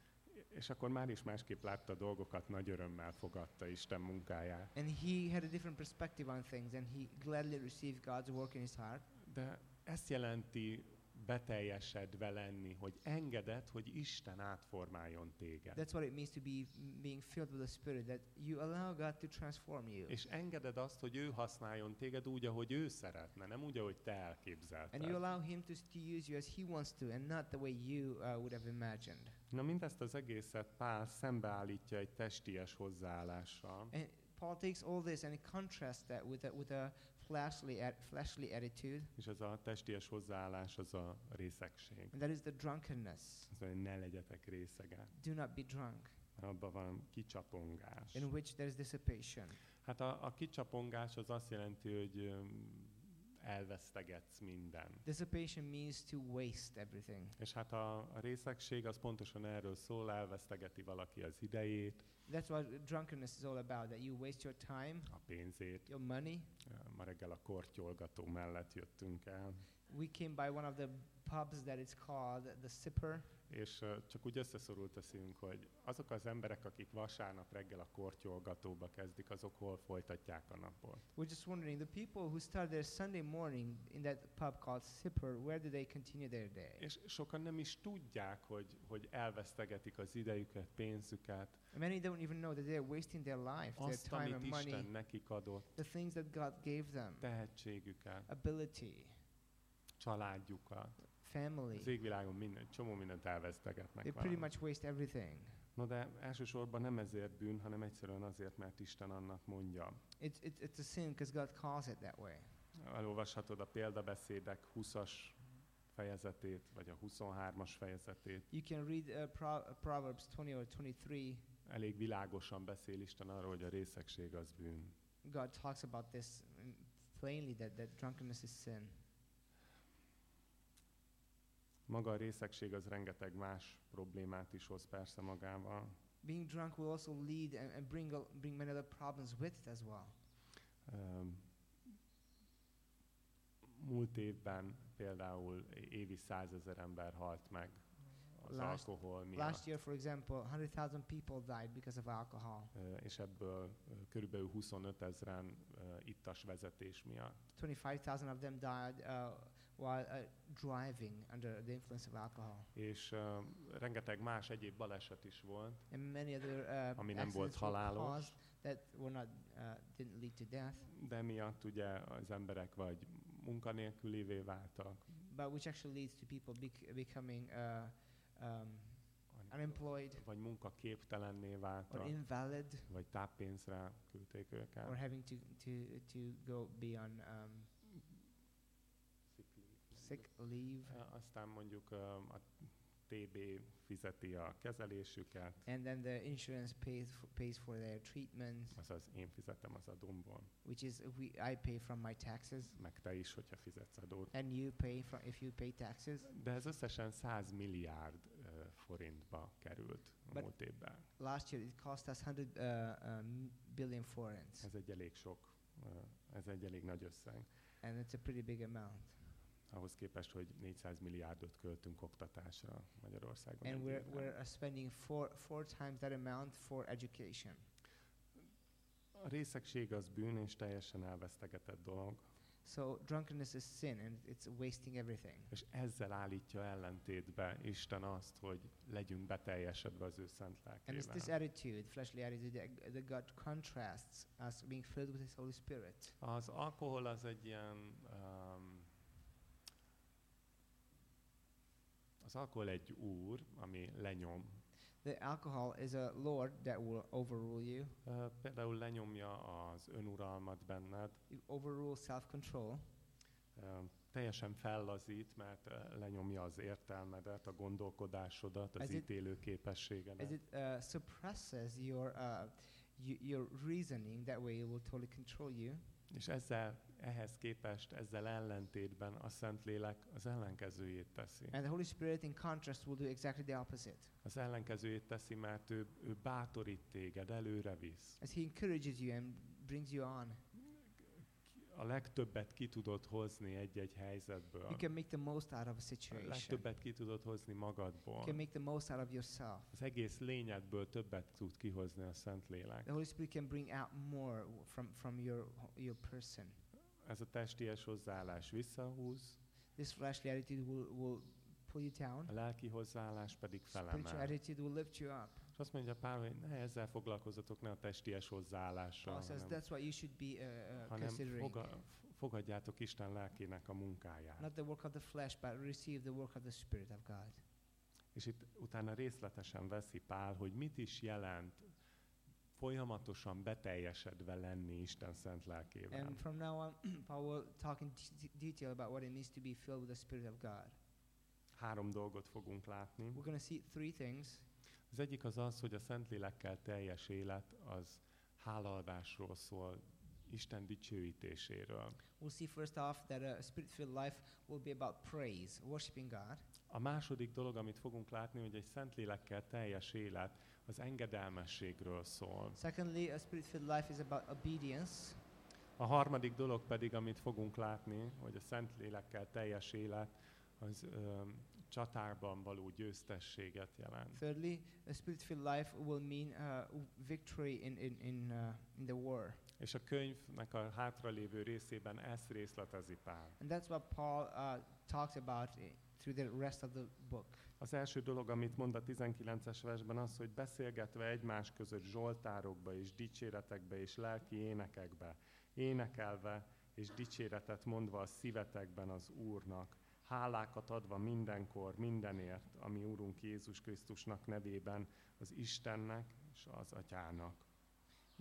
És akkor már is másképp látta dolgokat, nagy örömmel fogadta Isten munkáját. And he had a different perspective on things, and he gladly received God's work in his heart. De ezt jelenti beteljesedve lenni, hogy engeded, hogy Isten átformáljon téged. That's what it means to be being filled with the Spirit, that you allow God to transform you. És engeded azt, hogy ő használjon téged úgy, ahogy ő szeretne, nem úgy, ahogy te And you elképzelted. allow Him to, to use you as He wants to, and not the way you uh, would have imagined. Na mindezt az egészet Pál szembeállítja egy testies hozzáállással. And Paul takes all this and he contrasts that with a, with a fleshly, a- fleshly attitude, És ez a testies hozzáállás az a részegség. and that is the drunkenness. Az, hogy ne legyetek részegek. Do not be drunk, Abban van kicsapongás. in which there is dissipation. Hát a, a kicsapongás az azt jelenti, hogy elvesztegetsz minden. Dissipation means to waste everything. És hát a, a részegség az pontosan erről szól, elvesztegeti valaki az idejét, That's what drunkenness is all about, that you waste your time, a pénzét. your money. Ma reggel a kortyolgató mellett jöttünk el, We came by one of the pubs that is called the Sipper, és csak úgy összeszorult a szívünk, hogy azok az emberek, akik vasárnap reggel a kortyolgatóba kezdik, azok hol folytatják a napot. We're just wondering, the people who start their Sunday morning in that pub called Sipper, where do they continue their day? És sokan nem is tudják, hogy, hogy elvesztegetik az idejüket, pénzüket, And many don't even know that they're wasting their life, their azt, time amit and Isten money, nekik adott, the things that God gave them, tehetségüket, ability, családjukat. family. Az égvilágon minden, csomó mindent elvesztegetnek. They pretty much waste everything. No de elsősorban nem ezért bűn, hanem egyszerűen azért, mert Isten annak mondja. It's, it's, it's a sin because God calls it that way. Elolvashatod a példabeszédek 20-as fejezetét, vagy a 23-as fejezetét. You can read uh, Pro- Proverbs 20 or 23. Elég világosan beszél Isten arról, hogy a részegség az bűn. God talks about this plainly that, that drunkenness is sin. Maga a részegség az rengeteg más problémát is hoz persze magával. Being drunk will also lead and, and bring, a, bring many other problems with it as well. Öm, Múlt évben például évi százezer ember halt meg az Last- alkohol miatt. Last year, for example, 100,000 people died because of alcohol. Ö, és ebből ö, körülbelül 25 ezeren ö, ittas vezetés miatt. 25,000 of them died uh, while uh, driving under the influence of alcohol. És uh, rengeteg más egyéb baleset is volt, And many other uh, Ami nem volt halálos. caused that were not, uh, didn't lead to death, de miatt ugye az emberek vagy munkanélkülivé váltak, but which actually leads to people bec- becoming uh, um, unemployed vagy munkaképtelenné or váltak, invalid vagy táppénzre küldték or őket. having to, to, to go be on um, sick leave. Ö, Aztán mondjuk ö, a TB fizeti a kezelésüket, And then the insurance pays f- pays for their treatments, azaz én fizetem az adómból, which is we, I pay from my taxes, meg te is, hogyha fizetsz adót. and you pay from if you pay taxes. De ez összesen 100 milliárd ö, forintba került But- múlt évben. Last year it cost us 100 uh, um, billion forints, Ez egy elég sok, ö, ez egy elég nagy összeg. and it's a pretty big amount. Ahhoz képest, hogy 400 milliárdot költünk oktatásra Magyarországon. And we're, we're uh, spending four, four times that amount for education. A részegség az bűn és teljesen elvesztegetett dolog, So drunkenness is sin, and it's wasting everything. és ezzel állítja ellentétbe Isten azt, hogy legyünk beteljesedve az ő szent And it's this lelkével. attitude, fleshly attitude, that, God contrasts us being filled with His Holy Spirit. Az alkohol az egy ilyen... Um, az alkohol egy úr, ami lenyom. The alcohol is a lord that will overrule you. Ö, Például lenyomja az önuralmat benned, You overrule self-control. Ö, teljesen fellazít, mert lenyomja az értelmedet, a gondolkodásodat, az itt- ítélő As képességedet. it uh, suppresses your uh, your reasoning, that way it will totally control you. És ezzel, ehhez képest, ezzel ellentétben a Szentlélek az ellenkezőjét teszi. And the Holy Spirit, in contrast, will do exactly the opposite. Az ellenkezőjét teszi, mert ő, ő bátorít téged, előre visz. As He encourages you and brings you on, A legtöbbet ki tudod hozni egy-egy you helyzetből. can make the most out of a A situation. legtöbbet ki tudod hozni You magadból. can make the most out of yourself. Az egész lényedből többet tud kihozni a Szentlélek. The Holy Spirit can bring out more from, from your, your person. Ez a testies hozzáállás visszahúz, This fleshly attitude will, will pull you down. a lelki hozzáállás pedig Spiritual felemel. attitude will lift you up. És azt mondja Pál, hogy ne ezzel foglalkozzatok, ne a testies hozzáállással, Paul hanem, that's what you should be uh, uh, hanem foga, fogadjátok Isten lelkének a munkáját. Not the work of the flesh, but receive the work of the Spirit of God. És itt utána részletesen veszi Pál, hogy mit is jelent folyamatosan beteljesedve lenni Isten szent lelkével. And from now on, *clears throat* Paul will talk in de- detail about what it means to be filled with the Spirit of God. Három dolgot fogunk látni. We're going to see three things. Az egyik az az, hogy a Szentlélekkel teljes élet az hálaadásról szól, Isten dicsőítéséről. We'll see first off that a spirit-filled life will be about praise, worshiping God. A második dolog, amit fogunk látni, hogy egy Szentlélekkel teljes élet az engedelmességről szól. Secondly, a spirit-filled life is about obedience. A harmadik dolog pedig, amit fogunk látni, hogy a Szentlélekkel teljes élet az ö, csatárban való győztességet jelent. Thirdly, a spirit-filled life will mean uh, victory in, in, in, uh, in the war. És a könyvnek a hátralévő részében ezt részletezi Pál. And that's what Paul uh, talks about i- through the rest of the book. Az első dolog, amit mond a 19-es versben az, hogy beszélgetve egymás között zsoltárokba és dicséretekbe és lelki énekekbe, énekelve és dicséretet mondva a szívetekben az Úrnak, hálákat adva mindenkor, mindenért, ami Úrunk Jézus Krisztusnak nevében, az Istennek és az Atyának.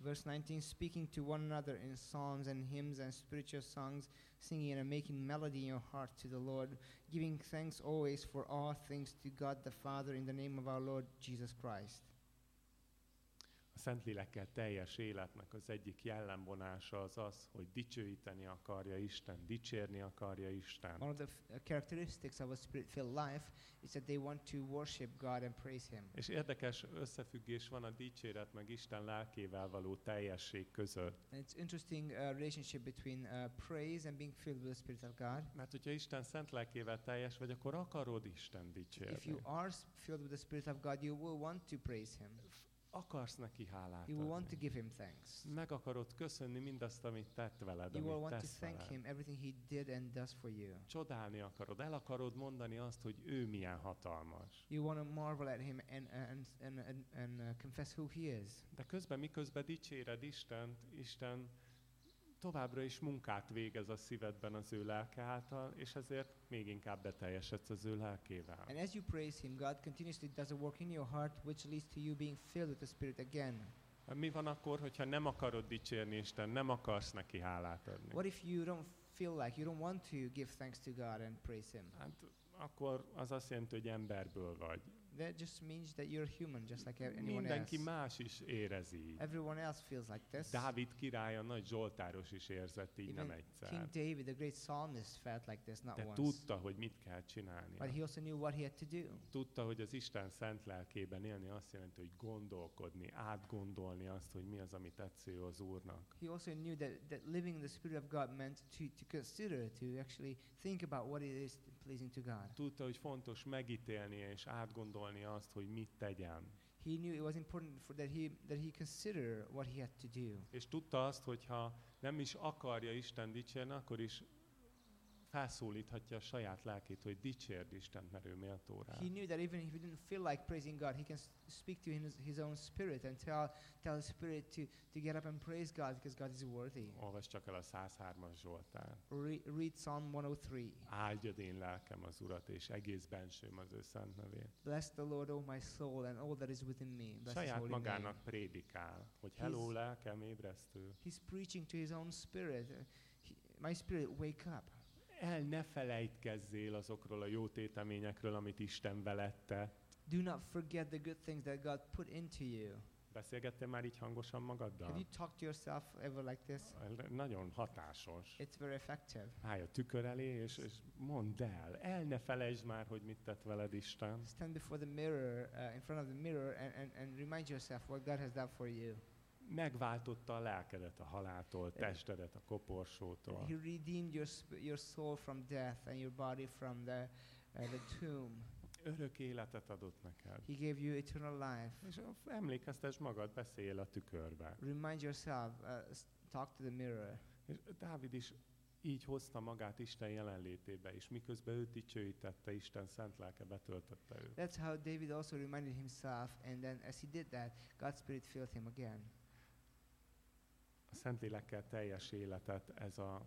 Verse 19, speaking to one another in psalms and hymns and spiritual songs, singing and making melody in your heart to the Lord, giving thanks always for all things to God the Father in the name of our Lord Jesus Christ. Szentlélekkel teljes életnek az egyik jellemvonása az az, hogy dicsőíteni akarja Isten, dicsérni akarja Isten. One of the characteristics of a spirit filled life is that they want to worship God and praise Him. És érdekes összefüggés van a dicséret meg Isten lelkével való teljesség között. And it's interesting uh, relationship between uh, praise and being filled with the Spirit of God. Mert hogyha Isten szent lelkével teljes vagy, akkor akarod Isten If you dicsérni. are filled with the Spirit of God, you will want to praise Him. Akarsz neki hálát You will want to give Him thanks. Meg akarod köszönni mindazt, amit tett veled, You will amit want to tesz thank veled. Him everything He did and does for you. Csodálni akarod, el akarod mondani azt, hogy ő milyen hatalmas. You want to marvel at Him and and and and, and uh, confess who He is. De közben, miközben dicséred Istent, Isten továbbra is munkát végez a szívedben az ő lelke által, és ezért még inkább beteljesedsz az ő lelkével. And as you praise Him, God continuously does a work in your heart, which leads to you being filled with the Spirit again. Mi van akkor, hogyha nem akarod dicsérni Isten, nem akarsz neki hálát adni? What if you don't feel like you don't want to give thanks to God and praise Him? Hát akkor az azt jelenti, hogy emberből vagy. That just means that you're human, just like anyone Mindenki else. más is érezi így. Everyone else feels like this. Dávid király, a nagy Zsoltáros is érzett így nem Even egyszer. King David, the great psalmist, felt like this not De once. tudta, hogy mit kell csinálni. But he also knew what he had to do. Tudta, hogy az Isten szent lelkében élni azt jelenti, hogy gondolkodni, átgondolni azt, hogy mi az, ami tetsző az Úrnak. He also knew that, that living in the Spirit of God meant to, to consider, to actually think about what it is pleasing to God. Tudta, hogy fontos megítélnie és átgondolni azt, hogy mit tegyen. He knew it was important for that he that he consider what he had to do. És tudta azt, hogy ha nem is akarja Isten dicsérni, akkor is felszólíthatja a saját lelkét, hogy dicsérd Istent, mert ő méltó rá. He knew that even if he didn't feel like praising God, he can speak to his, his own spirit and tell tell his spirit to, to get up and praise God because God is worthy. Olvasd csak el a 103-as Zsoltár. Re- read Psalm 103. Áldjad én lelkem az Urat, és egész bensőm az ő szent nevét. Bless the Lord, O my soul, and all that is within me. Bless his Saját name. magának prédikál, hogy hello lelkem ébresztő. He's preaching to his own spirit. He, my spirit, wake up. El ne felejtkezzél azokról a jó téteményekről, amit Isten veled tett. Do not forget the good things that God put into you. Beszélgettél már így hangosan Have magaddal? you talked to yourself ever like this? Nagyon hatásos. It's very effective. Állj a tükör elé, és, és mondd el. El ne felejtsd már, hogy mit tett veled Isten. Stand before the mirror, uh, in front of the mirror, and, and, and remind yourself what God has done for you. Megváltotta a lelkedet a haláltól, testedet a koporsótól. He redeemed your, your soul from death and your body from the, uh, the tomb. Örök életet adott neked. He gave you eternal life. És emlékeztes magad, beszél a tükörbe. Remind yourself, uh, talk to the mirror. És Dávid is így hozta magát Isten jelenlétébe, és miközben őt dicsőítette, Isten szent lelke betöltötte őt. That's how David also reminded himself, and then as he did that, God's Spirit filled him again. A Szentlélekkel teljes életet ez a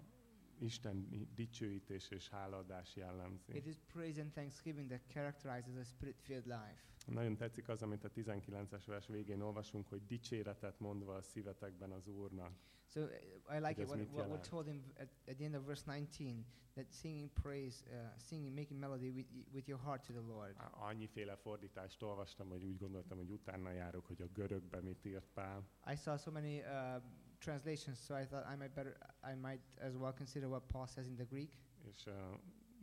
Isten dicsőítés és hálaadás jellemzi. It is praise and thanksgiving that characterizes a spirit-filled life. Nagyon tetszik az, amit a 19-es vers végén olvasunk, hogy dicséretet mondva a szívetekben az Úrnak. So uh, I like it what, what we're told in, at, at the end of verse 19 that singing praise, uh, singing, making melody with, with your heart to the Lord. Annyiféle fordítást olvastam, hogy úgy gondoltam, hogy utána járok, hogy a görögbe mit írt Pál. I saw so many uh, translations, so I thought I might better, I might as well consider what Paul says in the Greek. És uh,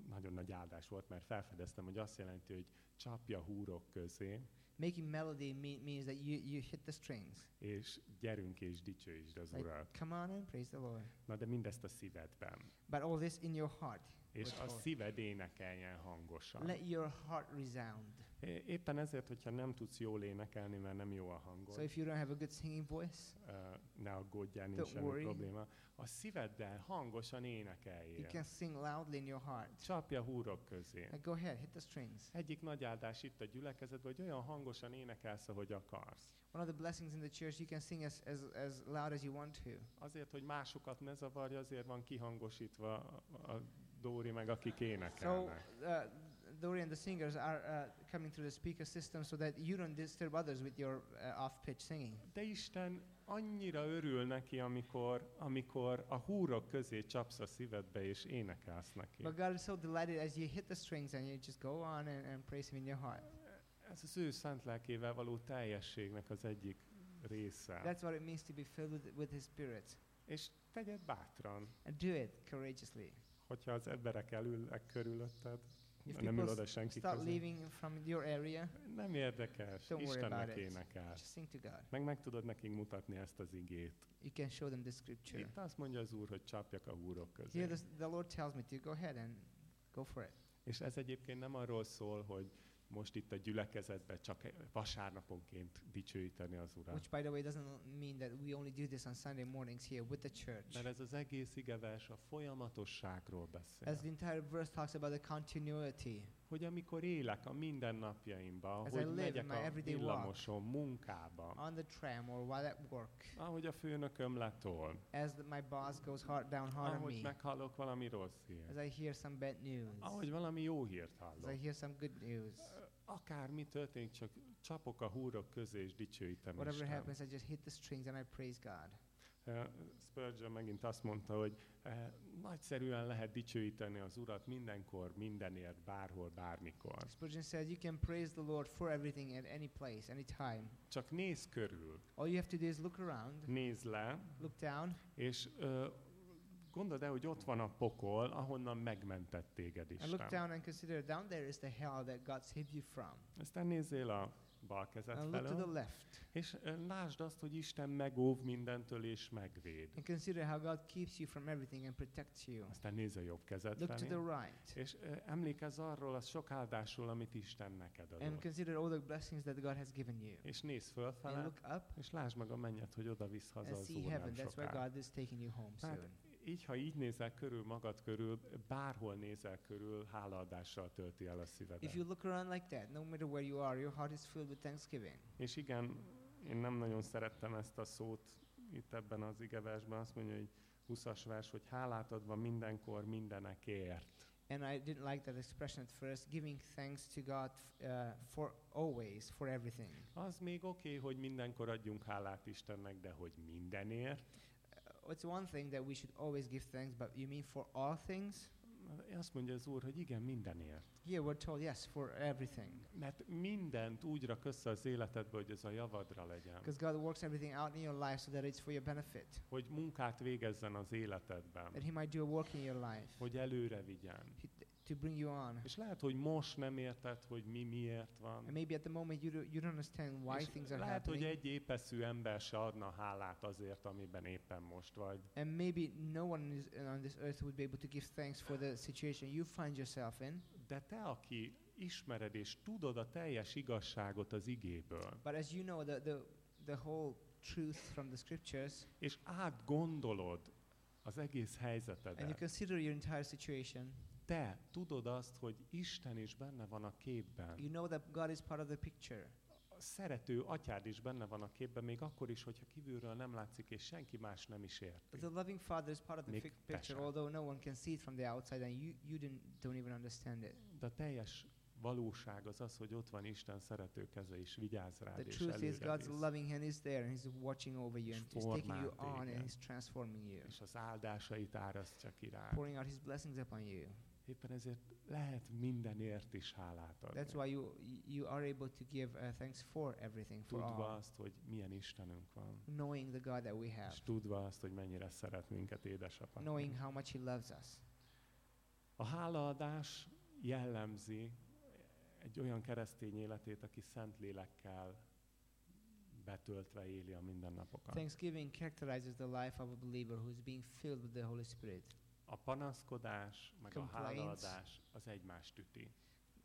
nagyon nagy áldás volt, mert felfedeztem, hogy azt jelenti, hogy csapja húrok közé, Making melody me- means that you, you hit the strings. és gyerünk és dicsőítsd az Like, Urat. come on and praise the Lord. Na de mindezt a szívedben. But all this in your heart. És a szíved énekeljen hangosan. Let your heart resound. Éppen ezért, hogyha nem tudsz jól énekelni, mert nem jó a hangod, So if you don't have a good singing voice, uh, ne aggódjál, nincs semmi worry. probléma. A szíveddel hangosan you énekeljél. can sing loudly in your heart. Csapja húrok közé. Like, go ahead, hit the strings. Egyik nagy áldás itt a gyülekezetben, hogy olyan hangosan énekelsz, ahogy akarsz. One of the blessings in the church, you can sing as, as, as loud as you want to. Azért, hogy másokat ne zavarja, azért van kihangosítva a, a Dóri meg akik So énekelnek. uh, Dory and the singers are uh, coming through the speaker system so that you don't disturb others with your uh, off-pitch singing. De Isten annyira örül neki, amikor, amikor a húrok közé csapsz a szívedbe és énekelsz neki. But God is so delighted as you hit the strings and you just go on and, and praise Him in your heart. Ez az ő szent lelkével való teljességnek az egyik része. That's what it means to be filled with, with His Spirit. És tegyed bátran, And do it courageously. hogyha az emberek elülnek körülötted, If nem ül oda senki start közé. leaving from your area, Nem érdekes, Don't worry Istennek énekel. just sing to God. Meg meg tudod nekünk mutatni ezt az igét. You can show them the scripture. Itt azt mondja az Úr, hogy csapjak a húrok közé. Here the, the Lord tells me to go ahead and go for it. És ez egyébként nem arról szól, hogy most itt a gyülekezetben csak vasárnaponként dicsőíteni az Urat. Which, by the way, doesn't mean that we only do this on Sunday mornings here with the church. Mert ez az egész igevers a folyamatosságról beszél. As the entire verse talks about the continuity. hogy amikor élek a mindennapjaimban, As I hogy live in megyek a villamoson, munkába, On the tram or while at work, ahogy a főnököm letol, as the, my boss goes hard down hard on ahogy me, meghallok valami rossz as hírt, I hear some bad news, ahogy valami jó hírt as I hallok. hear some good news. Akármi történik, csak csapok a húrok közé és dicsőítem Whatever Isten. happens, I just hit the strings and I praise God. Eh, Spurgeon megint azt mondta, hogy eh, nagyszerűen lehet dicsőíteni az Urat mindenkor, mindenért, bárhol, bármikor. Spurgeon said, You can praise the Lord for everything at any place, any time. Csak nézz körül, All you have to do is look around, nézz le, look down, és ö, gondold el, hogy ott van a pokol, ahonnan megmentett téged and look Isten. down and consider down there is the hell that God saved you from. Aztán nézzél a bal kezed And look to the felől, left és lásd azt, hogy Isten megóv mindentől és megvéd. and consider how God keeps you from everything and protects you. Aztán nézz a jobb kezed Look to the right és emlékezz arról a sok áldásról, amit Isten neked and adott. consider all the blessings that God has given you. És nézz And fölfele, look up és lásd meg a mennyet, hogy oda visz haza and az Úr heaven. nem That's where. God is taking you home soon. Így, ha így nézel körül magad körül, bárhol nézel körül, hálaadással tölti el a szívedet. If you look around like that, no matter where you are, your heart is filled with thanksgiving. És igen, én nem nagyon szerettem ezt a szót itt ebben az igeversben, azt mondja, hogy 20-as vers, hogy hálát adva mindenkor mindenekért. And I didn't like that expression at first, giving thanks to God uh, for always, for everything. Az még oké, okay, hogy mindenkor adjunk hálát Istennek, de hogy mindenért, It's one thing that we should always give thanks, but you mean for all things? Azt mondja az Úr, hogy igen, mindenért. Here we're told, yes, for everything. Mert mindent úgy rak össze az életedbe, hogy ez a javadra legyen. Because God works everything out in your life so that it's for your benefit. Hogy munkát végezzen az életedben. That He might do a work in your life Hogy előre vigyen. He- to bring you on. És lehet, hogy most nem érted, hogy mi miért van. And maybe at the moment you, do, you don't understand why És things are lehet, hogy happening. egy épeszű ember se adna hálát azért, amiben éppen most vagy. And maybe no one is, on this earth would be able to give thanks for the situation you find yourself in. De te, aki ismered és tudod a teljes igazságot az igéből, But as you know the, the, the whole truth from the scriptures, és átgondolod az egész and you helyzetedet, consider your entire situation, te tudod azt, hogy Isten is benne van a képben. you know that God is part of the picture. A szerető atyád is benne van a képben, még akkor is, hogyha kívülről nem látszik, és senki más nem is érti. But the loving Father is part of the Még picture, although no one can see it from the outside, and you, you didn't, don't even understand it. De teljes valóság az az, hogy ott van Isten szerető keze, és vigyáz rád, The és truth is God's visz. loving hand is there, and He's watching over you, and He's taking you on, and. He's transforming you, És az áldásait árasztja ki rád. pouring out His blessings upon you. Éppen ezért lehet mindenért is hálát adni. That's why you you are able to give uh, thanks for everything, for Tudva all, azt, hogy milyen Istenünk van. knowing the God that we have, És tudva azt, hogy mennyire szeret minket édesapa. knowing how much He loves us. A hálaadás jellemzi egy olyan keresztény életét, aki szent lélekkel betöltve éli a mindennapokat. Thanksgiving characterizes the life of a believer who is being filled with the Holy Spirit. A panaszkodás, meg a hálaadás az egymást üti.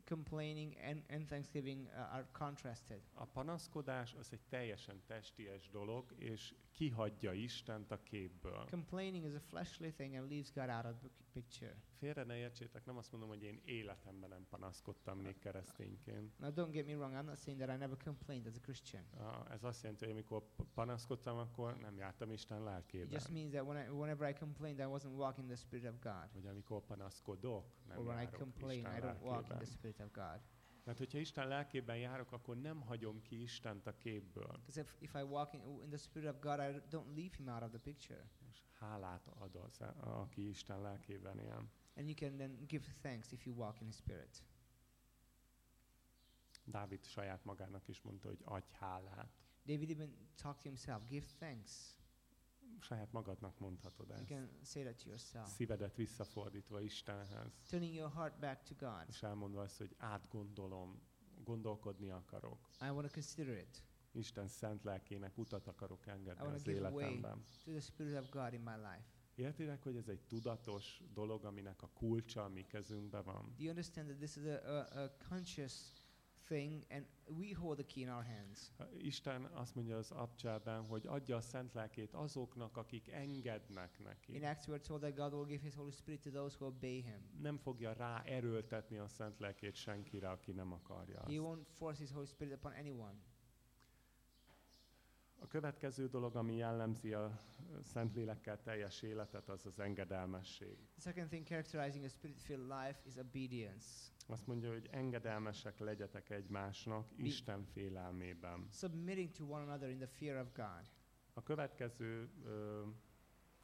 Complaining and, and thanksgiving uh, are contrasted. A panaszkodás az egy teljesen testies dolog, és kihagyja Istent a képből. Complaining is a fleshly thing and leaves God out of the pic- picture. Félre ne értsétek, nem azt mondom, hogy én életemben nem panaszkodtam még keresztényként. Now, don't get me wrong. I'm not saying that I never complained as a Christian. A- Ez azt jelenti, hogy amikor panaszkodtam, akkor nem jártam Isten It lelkében. just means that when I, whenever I complained, I wasn't walking the Spirit of God. Hogy amikor panaszkodok, nem or when I complain, Isten I don't walk in the lelkében. Spirit of God. Mert hogyha Isten lelkében járok, akkor nem hagyom ki Istent a képből. Because if, if I walk in, in the Spirit of God, I don't leave Him out of the picture. És hálát ad az, aki Isten lelkében él. And you can then give thanks if you walk in His Spirit. Dávid saját magának is mondta, hogy adj hálát. David even talked to himself, give thanks. Saját magadnak mondhatod You ezt. can say that to yourself. Szívedet visszafordítva Istenhez. Turning your heart back to God. És elmondva azt, hogy átgondolom, gondolkodni akarok. I want to consider it. Isten szent lelkének utat akarok engedni az életemben. To the Spirit of God in my life. Értitek, hogy ez egy tudatos dolog, aminek a kulcsa a mi kezünkben van? Do you understand that this is a, a, a conscious thing and we hold the key in our hands? Isten azt mondja az abcsában, hogy adja a szent lelkét azoknak, akik engednek neki. In Acts, we're told that God will give His Holy Spirit to those who obey Him. Nem fogja rá erőltetni a szent lelkét senkire, aki nem akarja He azt. won't force His Holy Spirit upon anyone. A következő dolog, ami jellemzi a szent lélekkel teljes életet, az az engedelmesség. The second thing characterizing a spirit-filled life is obedience. Azt mondja, hogy engedelmesek legyetek egymásnak Mi- Isten félelmében. Submitting to one another in the fear of God. A következő ö,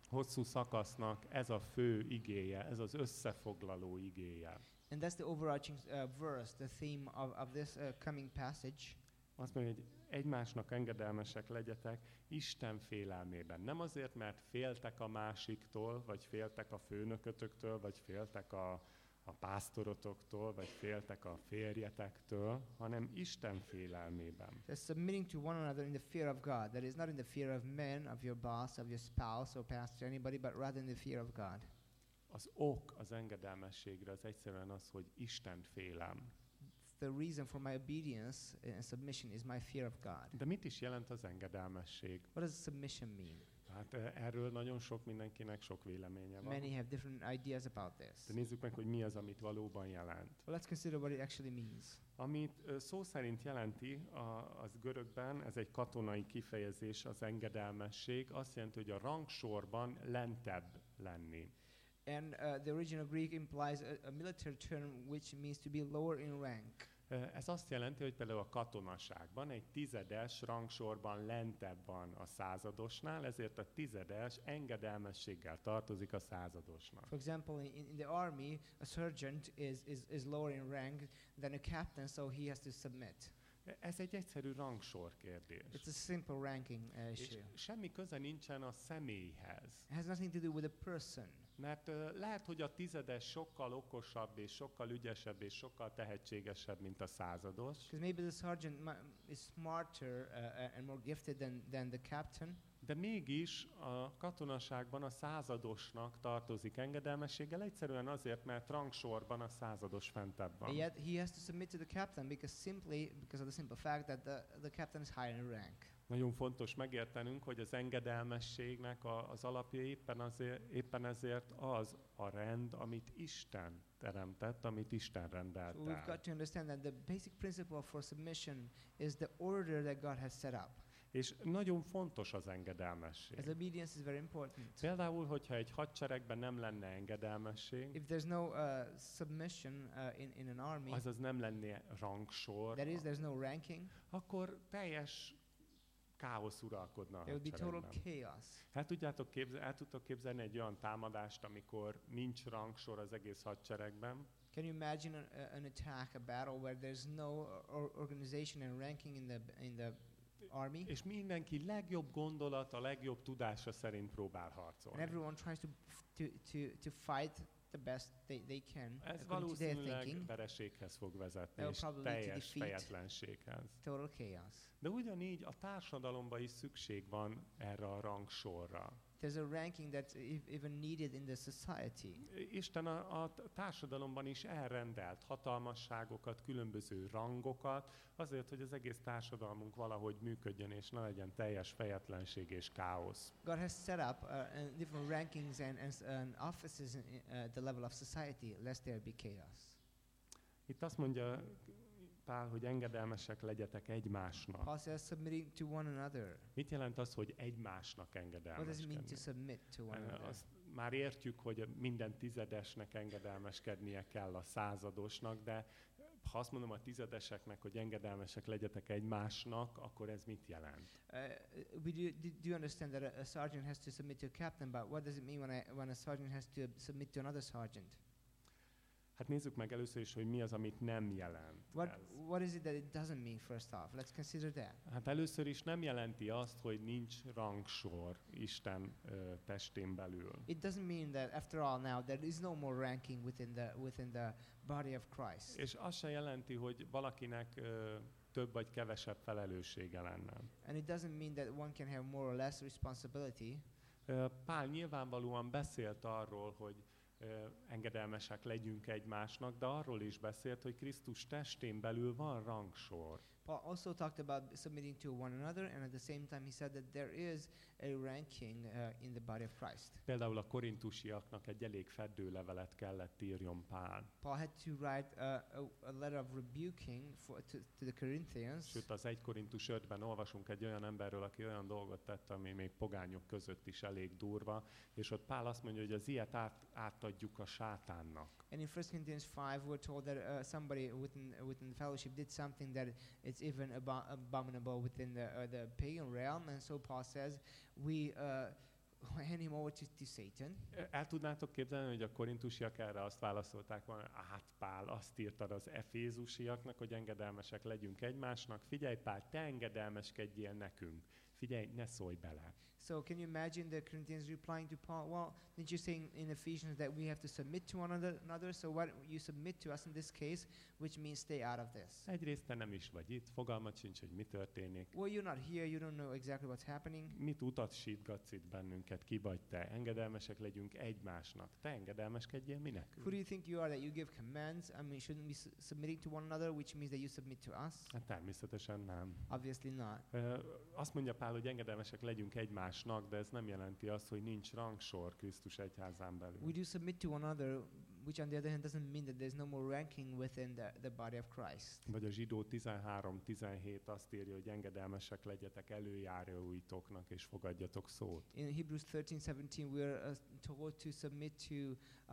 hosszú szakasznak ez a fő igéje, ez az összefoglaló igéje. And that's the overarching uh, verse, the theme of, of this uh, coming passage. Azt mondja, hogy egymásnak engedelmesek legyetek Isten félelmében. Nem azért, mert féltek a másiktól, vagy féltek a főnökötöktől, vagy féltek a, a pásztorotoktól, vagy féltek a férjetektől, hanem Isten félelmében. They're submitting to one another in the fear of God. That is not in the fear of men, of your boss, of your spouse or pastor, anybody, but rather in the fear of God. Az ok az engedelmességre az egyszerűen az, hogy Isten félem. The reason for my obedience and submission is my fear of God. De mit is jelent az engedelmesség? What does submission mean? Hát eh, erről nagyon sok mindenkinek sok véleménye van. Many have different ideas about this. De nézzük meg, hogy mi az, amit valóban jelent. Well, let's consider what it actually means. Amit ö, szó szerint jelenti a, az görögben, ez egy katonai kifejezés, az engedelmesség, azt jelenti, hogy a rangsorban lentebb lenni. And uh, the original Greek implies a, a military term which means to be lower in rank. Ez azt jelenti, hogy például a katonaságban egy tizedes rangsorban lentebb van a századosnál, ezért a tizedes engedelmességgel tartozik a századosnak. For example, in, in the army, a sergeant is, is, is lower in rank than a captain, so he has to submit. Ez egy egyszerű rangsor kérdés. It's a simple ranking uh, És issue. semmi köze nincsen a személyhez. It has nothing to do with a person. Mert lehet, hogy a tizedes sokkal okosabb, és sokkal ügyesebb, és sokkal tehetségesebb, mint a százados, Because maybe the sergeant is smarter uh, uh, and more gifted than, than the captain, de mégis a katonaságban a századosnak tartozik engedelmességgel, egyszerűen azért, mert rangsorban a százados fentebb van. and yet he has to submit to the captain because simply because of the simple fact that the, the captain is higher in rank. Nagyon fontos megértenünk, hogy az engedelmességnek a, az alapja éppen, azért, éppen ezért az a rend, amit Isten teremtett, amit Isten rendelt So we've got to understand that the basic principle for submission is the order that God has set up. És nagyon fontos az engedelmesség. As obedience is very important. Például, hogyha egy hadseregben nem lenne engedelmesség, If there's no uh, submission uh, in, in an army, azaz nem lenne rangsor, that is, there's no ranking, akkor teljes káosz uralkodna a would be total chaos. Hát tudjátok képzel, el tudtok képzelni egy olyan támadást, amikor nincs rangsor az egész hadseregben, Can you imagine an, an attack, a battle where there's no or organization and ranking in the in the army, és mindenki legjobb gondolat, a legjobb tudása szerint próbál and harcolni. everyone tries to to to, to fight the best they, they can Ez valószínűleg thinking. vereséghez fog vezetni, és teljes fejetlenséghez. Total chaos. De ugyanígy a társadalomban is szükség van erre a rangsorra. There's a ranking that's e- even needed in the society. Isten a, a társadalomban is elrendelt hatalmasságokat, különböző rangokat, azért, hogy az egész társadalmunk valahogy működjön, és ne legyen teljes fejetlenség és káosz. God has set up uh, different rankings and, and, offices in, uh, at the level of society, lest there be chaos. Itt azt mondja Pál, hogy engedelmesek legyetek egymásnak. Paul says submitting to one another. Mit jelent az, hogy egymásnak What does it mean to engedelmeskedni? submit to one another? Azt már értjük, hogy minden tizedesnek engedelmeskednie kell a századosnak, de ha azt mondom a tizedeseknek, hogy engedelmesek legyetek egymásnak, akkor ez mit jelent? Uh, we do, do, understand that a, a sergeant has to submit to a captain, but what does it mean when, I, when a sergeant has to submit to another sergeant? Hát nézzük meg először is, hogy mi az, amit nem jelent. What, ez. what is it that it doesn't mean, first off? Let's consider that. Hát először is nem jelenti azt, hogy nincs rangsor Isten ö, testén belül. It doesn't mean that, after all, now there is no more ranking within the, within the body of Christ. És azt se jelenti, hogy valakinek ö, több vagy kevesebb felelőssége lenne. And it doesn't mean that one can have more or less responsibility. Pál nyilvánvalóan beszélt arról, hogy engedelmesek legyünk egymásnak, de arról is beszélt, hogy Krisztus testén belül van rangsor. Paul also talked about submitting to one another, and at the same time, he said that there is a ranking uh, in the body of Christ. Például a korintusiaknak egy elég feddő levelet kellett írjon Pál. Paul had to write uh, a, a letter of rebuking for, to, to the Corinthians. Sőt, az 1 Korintus 5-ben olvasunk egy olyan emberről, aki olyan dolgot tett, ami még pogányok között is elég durva, és ott Pál azt mondja, hogy az ilyet át, átadjuk a sátánnak. And in 1 Corinthians 5, we're told that uh, somebody within, within the fellowship did something that it's even abo- abominable within the, uh, the pagan realm. And so Paul says, we uh, *laughs* hand him over to, to Satan. El tudnátok képzelni, hogy a korintusiak erre azt válaszolták volna, hát Pál, azt írtad az efézusiaknak, hogy engedelmesek legyünk egymásnak, figyelj Pál, te engedelmeskedjél nekünk, figyelj, ne szólj bele. So can you imagine the Corinthians replying to Paul? Well, didn't you say in, in Ephesians that we have to submit to one another? So why don't you submit to us in this case, which means stay out of this? Egyrészt te nem is vagy itt, fogalmat sincs, hogy mi történik. Well, you're not here. You don't know exactly what's happening. Mit utatsítgatsz itt bennünket, ki vagy te? Engedelmesek legyünk egymásnak. Te engedelmeskedjél mi Who nekünk? do you think you are that you give commands? I mean, shouldn't s- submitting to one another, which means that you submit to us? Hát természetesen nem. Obviously not. Ö, Azt mondja Pál, hogy engedelmesek legyünk egymásnak, de ez nem jelenti azt, hogy nincs rangsor Krisztus egyházán belül. We do submit to one another, which on the other hand doesn't mean that there's no more ranking within the, the body of Christ. Vagy a zsidó 13-17 azt írja, hogy engedelmesek legyetek előjáróitoknak, és fogadjatok szót. In Hebrews 13:17, we're uh, told to submit to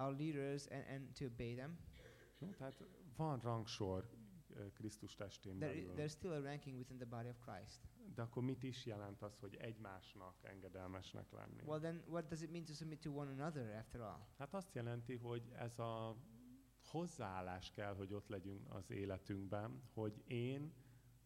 our leaders and, and to obey them. Jó, tehát van rangsor Krisztus testén There, belül. there's still a ranking within the body of Christ. De akkor mit is jelent az, hogy egymásnak engedelmesnek lenni? Well, then, what does it mean to submit to one another after all? Hát azt jelenti, hogy ez a hozzáállás kell, hogy ott legyünk az életünkben, hogy én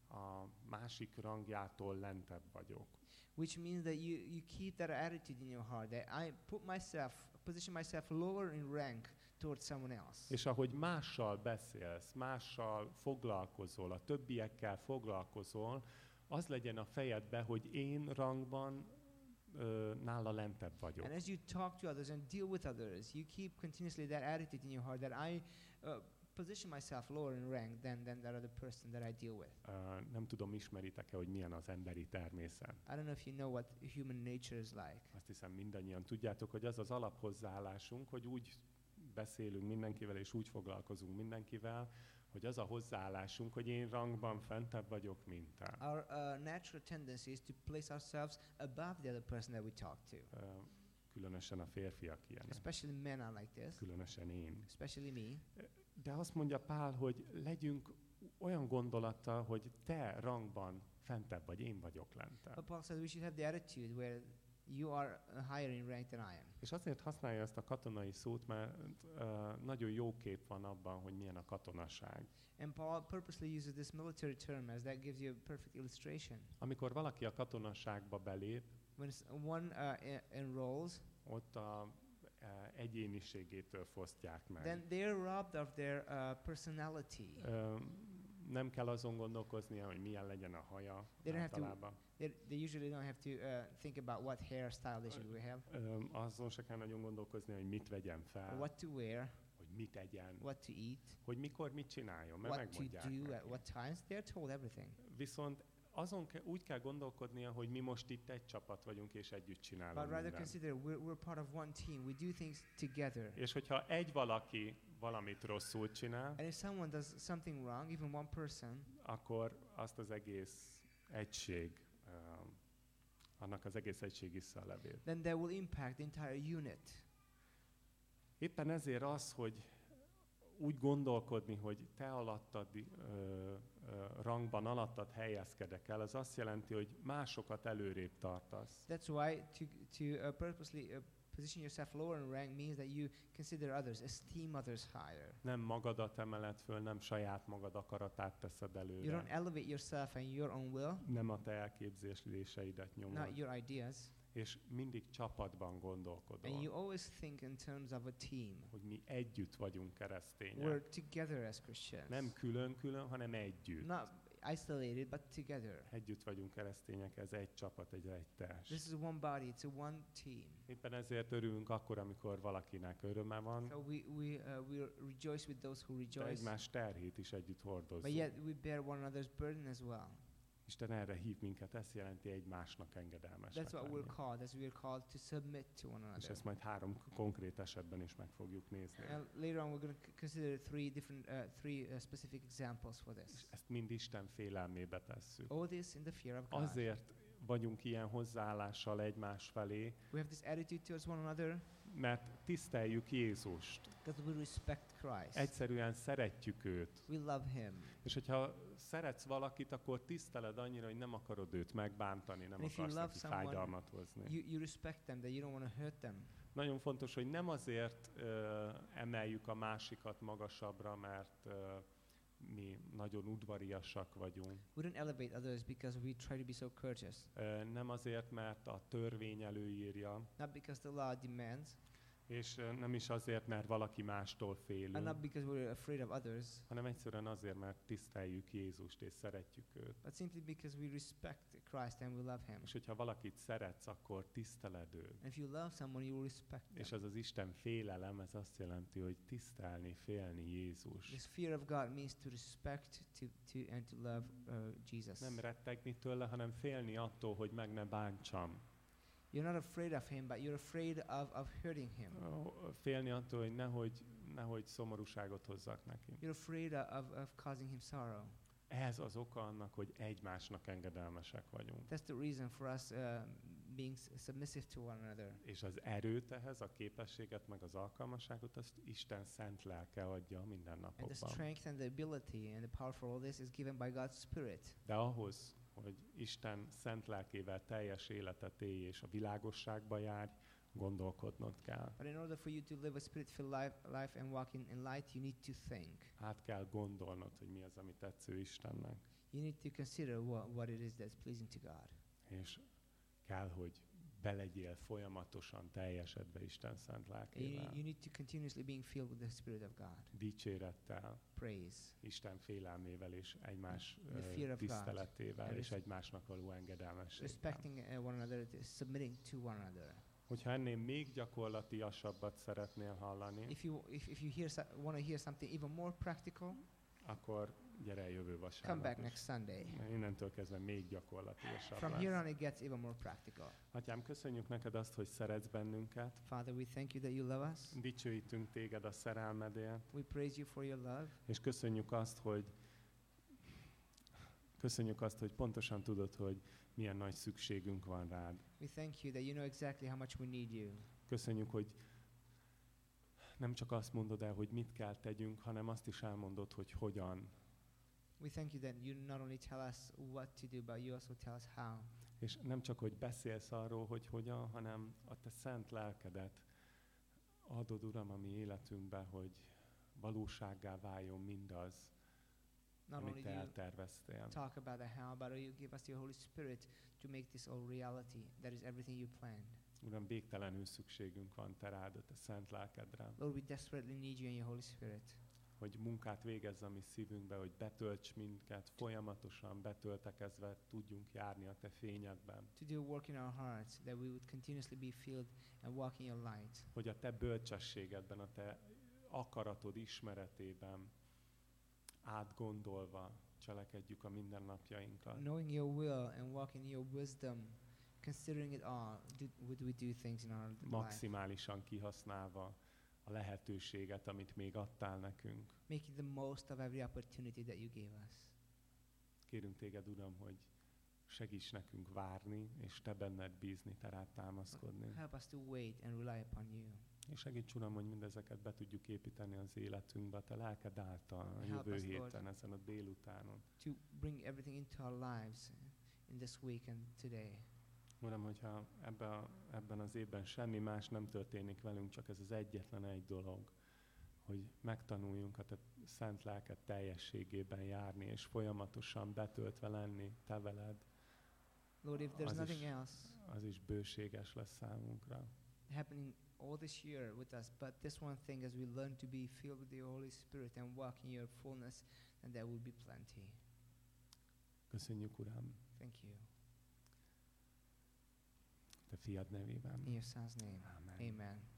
a másik rangjától lentebb vagyok. Which means that you, you keep that attitude in your heart that I put myself, position myself lower in rank towards someone else. És ahogy mással beszélsz, mással foglalkozol, a többiekkel foglalkozol, az legyen a fejedbe, hogy én rangban ö, nála lentebb vagyok. And as you talk to others and deal with others, you keep continuously that attitude in your heart that I uh, position myself lower in rank than, than that other person that I deal with. Ö, nem tudom, ismeritek-e, hogy milyen az emberi természet. I don't know if you know what human nature is like. Azt hiszem mindannyian tudjátok, hogy az az alaphozzáállásunk, hogy úgy beszélünk mindenkivel, és úgy foglalkozunk mindenkivel, hogy az a hozzáállásunk, hogy én rangban fentebb vagyok, mint te. Our uh, natural tendency is to place ourselves above the other person that we talk to. Ö, Különösen a férfiak ilyenek. Especially men are like this, Különösen én. especially me. De azt mondja Pál, hogy legyünk olyan gondolattal, hogy te rangban fentebb vagy, én vagyok lentebb. But Paul says we should have the attitude where you are uh, higher in rank than I am. És azért használja ezt a katonai szót, mert uh, nagyon jó kép van abban, hogy milyen a katonaság. And Paul purposely uses this military term as that gives you a perfect illustration. Amikor valaki a katonaságba belép, When one uh, e- enrolls, ott a uh, egyéniségétől fosztják meg. then they're robbed of their uh, personality. Ö, nem kell azon gondolkoznia, hogy milyen legyen a haja They don't have to- általában. They, they usually don't have to uh, think about what hairstyle they should have, Ö, azon se kell nagyon gondolkozni, hogy mit vegyen fel, what to wear, hogy mit egyen, what to eat, hogy mikor mit csináljon, mert what to megmondják do, at neki. what times. They're told everything. Viszont azon ke, úgy kell gondolkodnia, hogy mi most itt egy csapat vagyunk, és együtt csinálunk But rather mindent. consider we're, we're part of one team. We do things together. És hogyha egy valaki valamit rosszul csinál, And if someone does something wrong, even one person, akkor azt az egész egység, um, annak az egész egység iszza a levét. then that will impact the entire unit. Éppen ezért az, hogy úgy gondolkodni, hogy te alattad ö, ö, rangban alattad helyezkedek el, az azt jelenti, hogy másokat előrébb tartasz. That's why to, to uh, purposely uh, position yourself lower in rank means that you consider others, esteem others higher. Nem magadat emeled föl, nem saját magad akaratát teszed You don't előre. elevate yourself and your own will, Nem a te elképzeléseidet not nyomod. your ideas, És mindig csapatban and gondolkodol, you always think in terms of a team. hogy mi együtt vagyunk keresztények. We're together as Christians. Nem külön-külön, hanem együtt. Not isolated, but together. Együtt vagyunk keresztények, ez egy csapat, egy egy test. This is one body, it's a one team. Éppen ezért örülünk akkor, amikor valakinek öröme van, So we, we, uh, we rejoice with those who de rejoice, egymás terhét is együtt but hordozzuk. yet we bear one another's burden as well. Isten erre hív minket, ezt jelenti egymásnak engedelmesnek That's what we're called, as we are called to submit to one És another. ezt majd három konkrét esetben is meg fogjuk nézni. And later on, we're going to consider three different, uh, three uh, specific examples for És this. ezt mind Isten félelmébe tesszük. All this in the fear of God. Azért vagyunk ilyen hozzáállással egymás felé, We have this attitude towards one another mert tiszteljük Jézust. because we respect Christ. Egyszerűen szeretjük őt. We love Him. És hogyha szeretsz valakit, akkor tiszteled annyira, hogy nem akarod őt megbántani, nem And akarsz neki someone, fájdalmat hozni. You, you respect them, that you don't want to hurt them. Nagyon fontos, hogy nem azért ö, emeljük a másikat magasabbra, mert ö, mi nagyon udvariasak vagyunk. We don't elevate others because we try to be so courteous. Nem azért, mert a törvény előírja, Not because the law demands, és nem is azért, mert valaki mástól and félünk, not because we're afraid of others, hanem egyszerűen azért, mert tiszteljük Jézust és szeretjük őt. but simply because we respect Christ and we love Him. És hogyha valakit szeretsz, akkor tiszteled őt. And if you love someone, you respect És them. ez az Isten félelem, ez azt jelenti, hogy tisztelni, félni Jézus. This fear of God means to respect to, to and to love uh, Jesus. Nem rettegni tőle, hanem félni attól, hogy meg ne bántsam. You're not afraid of Him, but you're afraid of, of hurting Him. Félni attól, hogy nehogy, nehogy szomorúságot hozzak neki. You're afraid of, of causing Him sorrow. Ez az oka annak, hogy egymásnak engedelmesek vagyunk. That's the reason for us uh, being submissive to one another. És az erőt ehhez, a képességet, meg az alkalmasságot, azt Isten szent lelke adja minden And the napokban. strength and the ability and the power for all this is given by God's Spirit. De ahhoz, hogy Isten szent lelkével teljes életet élj és a világosságba járj, gondolkodnod kell. But in order for you to live a spirit-filled life, life and walk in, in light, you need to think. Át kell gondolnod, hogy mi az, ami tetsző Istennek. You need to consider what, what it is that's pleasing to God. És kell, hogy belegyél folyamatosan teljesedve Isten szent you, lelkével. need- you need to continuously being filled with the Spirit of God. Dicsérettel, Praise. Isten félelmével és egymás God. tiszteletével And és egymásnak való engedelmességgel. Respecting uh, one another, t- submitting to one another. Hogyha ennél még gyakorlatiasabbat szeretnél hallani, If you if, if you hear so, want to hear something even more practical, akkor gyere el jövő come vasárnap. back is. next Sunday. Innentől kezdve még gyakorlatiasabb From here lesz. on, it gets even more practical. Atyám, köszönjük neked azt, hogy szeretsz bennünket. Father, we thank you that you love us. Dicsőítünk téged a szerelmedért, We praise you for your love. és köszönjük azt, hogy köszönjük azt, hogy pontosan tudod, hogy milyen nagy szükségünk van rád. We thank you that you know exactly how much we need you. Köszönjük, hogy nem csak azt mondod el, hogy mit kell tegyünk, hanem azt is elmondod, hogy hogyan. We thank you that you not only tell us what to do, but you also tell us how. És nem csak, hogy beszélsz arról, hogy hogyan, hanem a te szent lelkedet adod, Uram, a mi életünkbe, hogy valósággá váljon mindaz, Not amit te elterveztél. talk about the how, but you give us your Holy Spirit to make this all reality. That is everything you planned. Uram, végtelenül szükségünk van te rád, a te szent lelkedre, Lord, we desperately need you and your Holy Spirit. hogy munkát végezz a mi szívünkbe, hogy betölts minket, folyamatosan betöltekezve tudjunk járni a te fényedben. To do work in our hearts, that we would continuously be filled and walk in your light. Hogy a te bölcsességedben, a te akaratod ismeretében átgondolva cselekedjük a mindennapjainkat. Knowing your will and walking in your wisdom, considering it all, do, would we do things in our life? maximálisan kihasználva a lehetőséget, amit még adtál nekünk. Making the most of every opportunity that you gave us. Kérünk téged, Uram, hogy segíts nekünk várni, és te benned bízni, te rád támaszkodni. Help us to wait and rely upon you. És segíts, Uram, hogy mindezeket be tudjuk építeni az életünkbe, te lelked által, a jövő us, Lord. héten, ezen a délutánon. To bring everything into our lives in this week and today. Uram, hogyha ebbe a, ebben az évben semmi más nem történik velünk, csak ez az egyetlen egy dolog, hogy megtanuljunk a te szent lelked teljességében járni, és folyamatosan betöltve lenni te veled, Lord, if there's Az nothing is- else az is bőséges lesz számunkra. happening all this year with us, but this one thing as we learn to be filled with your Holy Spirit and walk in your fullness, then there will be plenty. Köszönjük, Uram, Thank you. Te fiad nevében. In your son's name. Amen. Amen.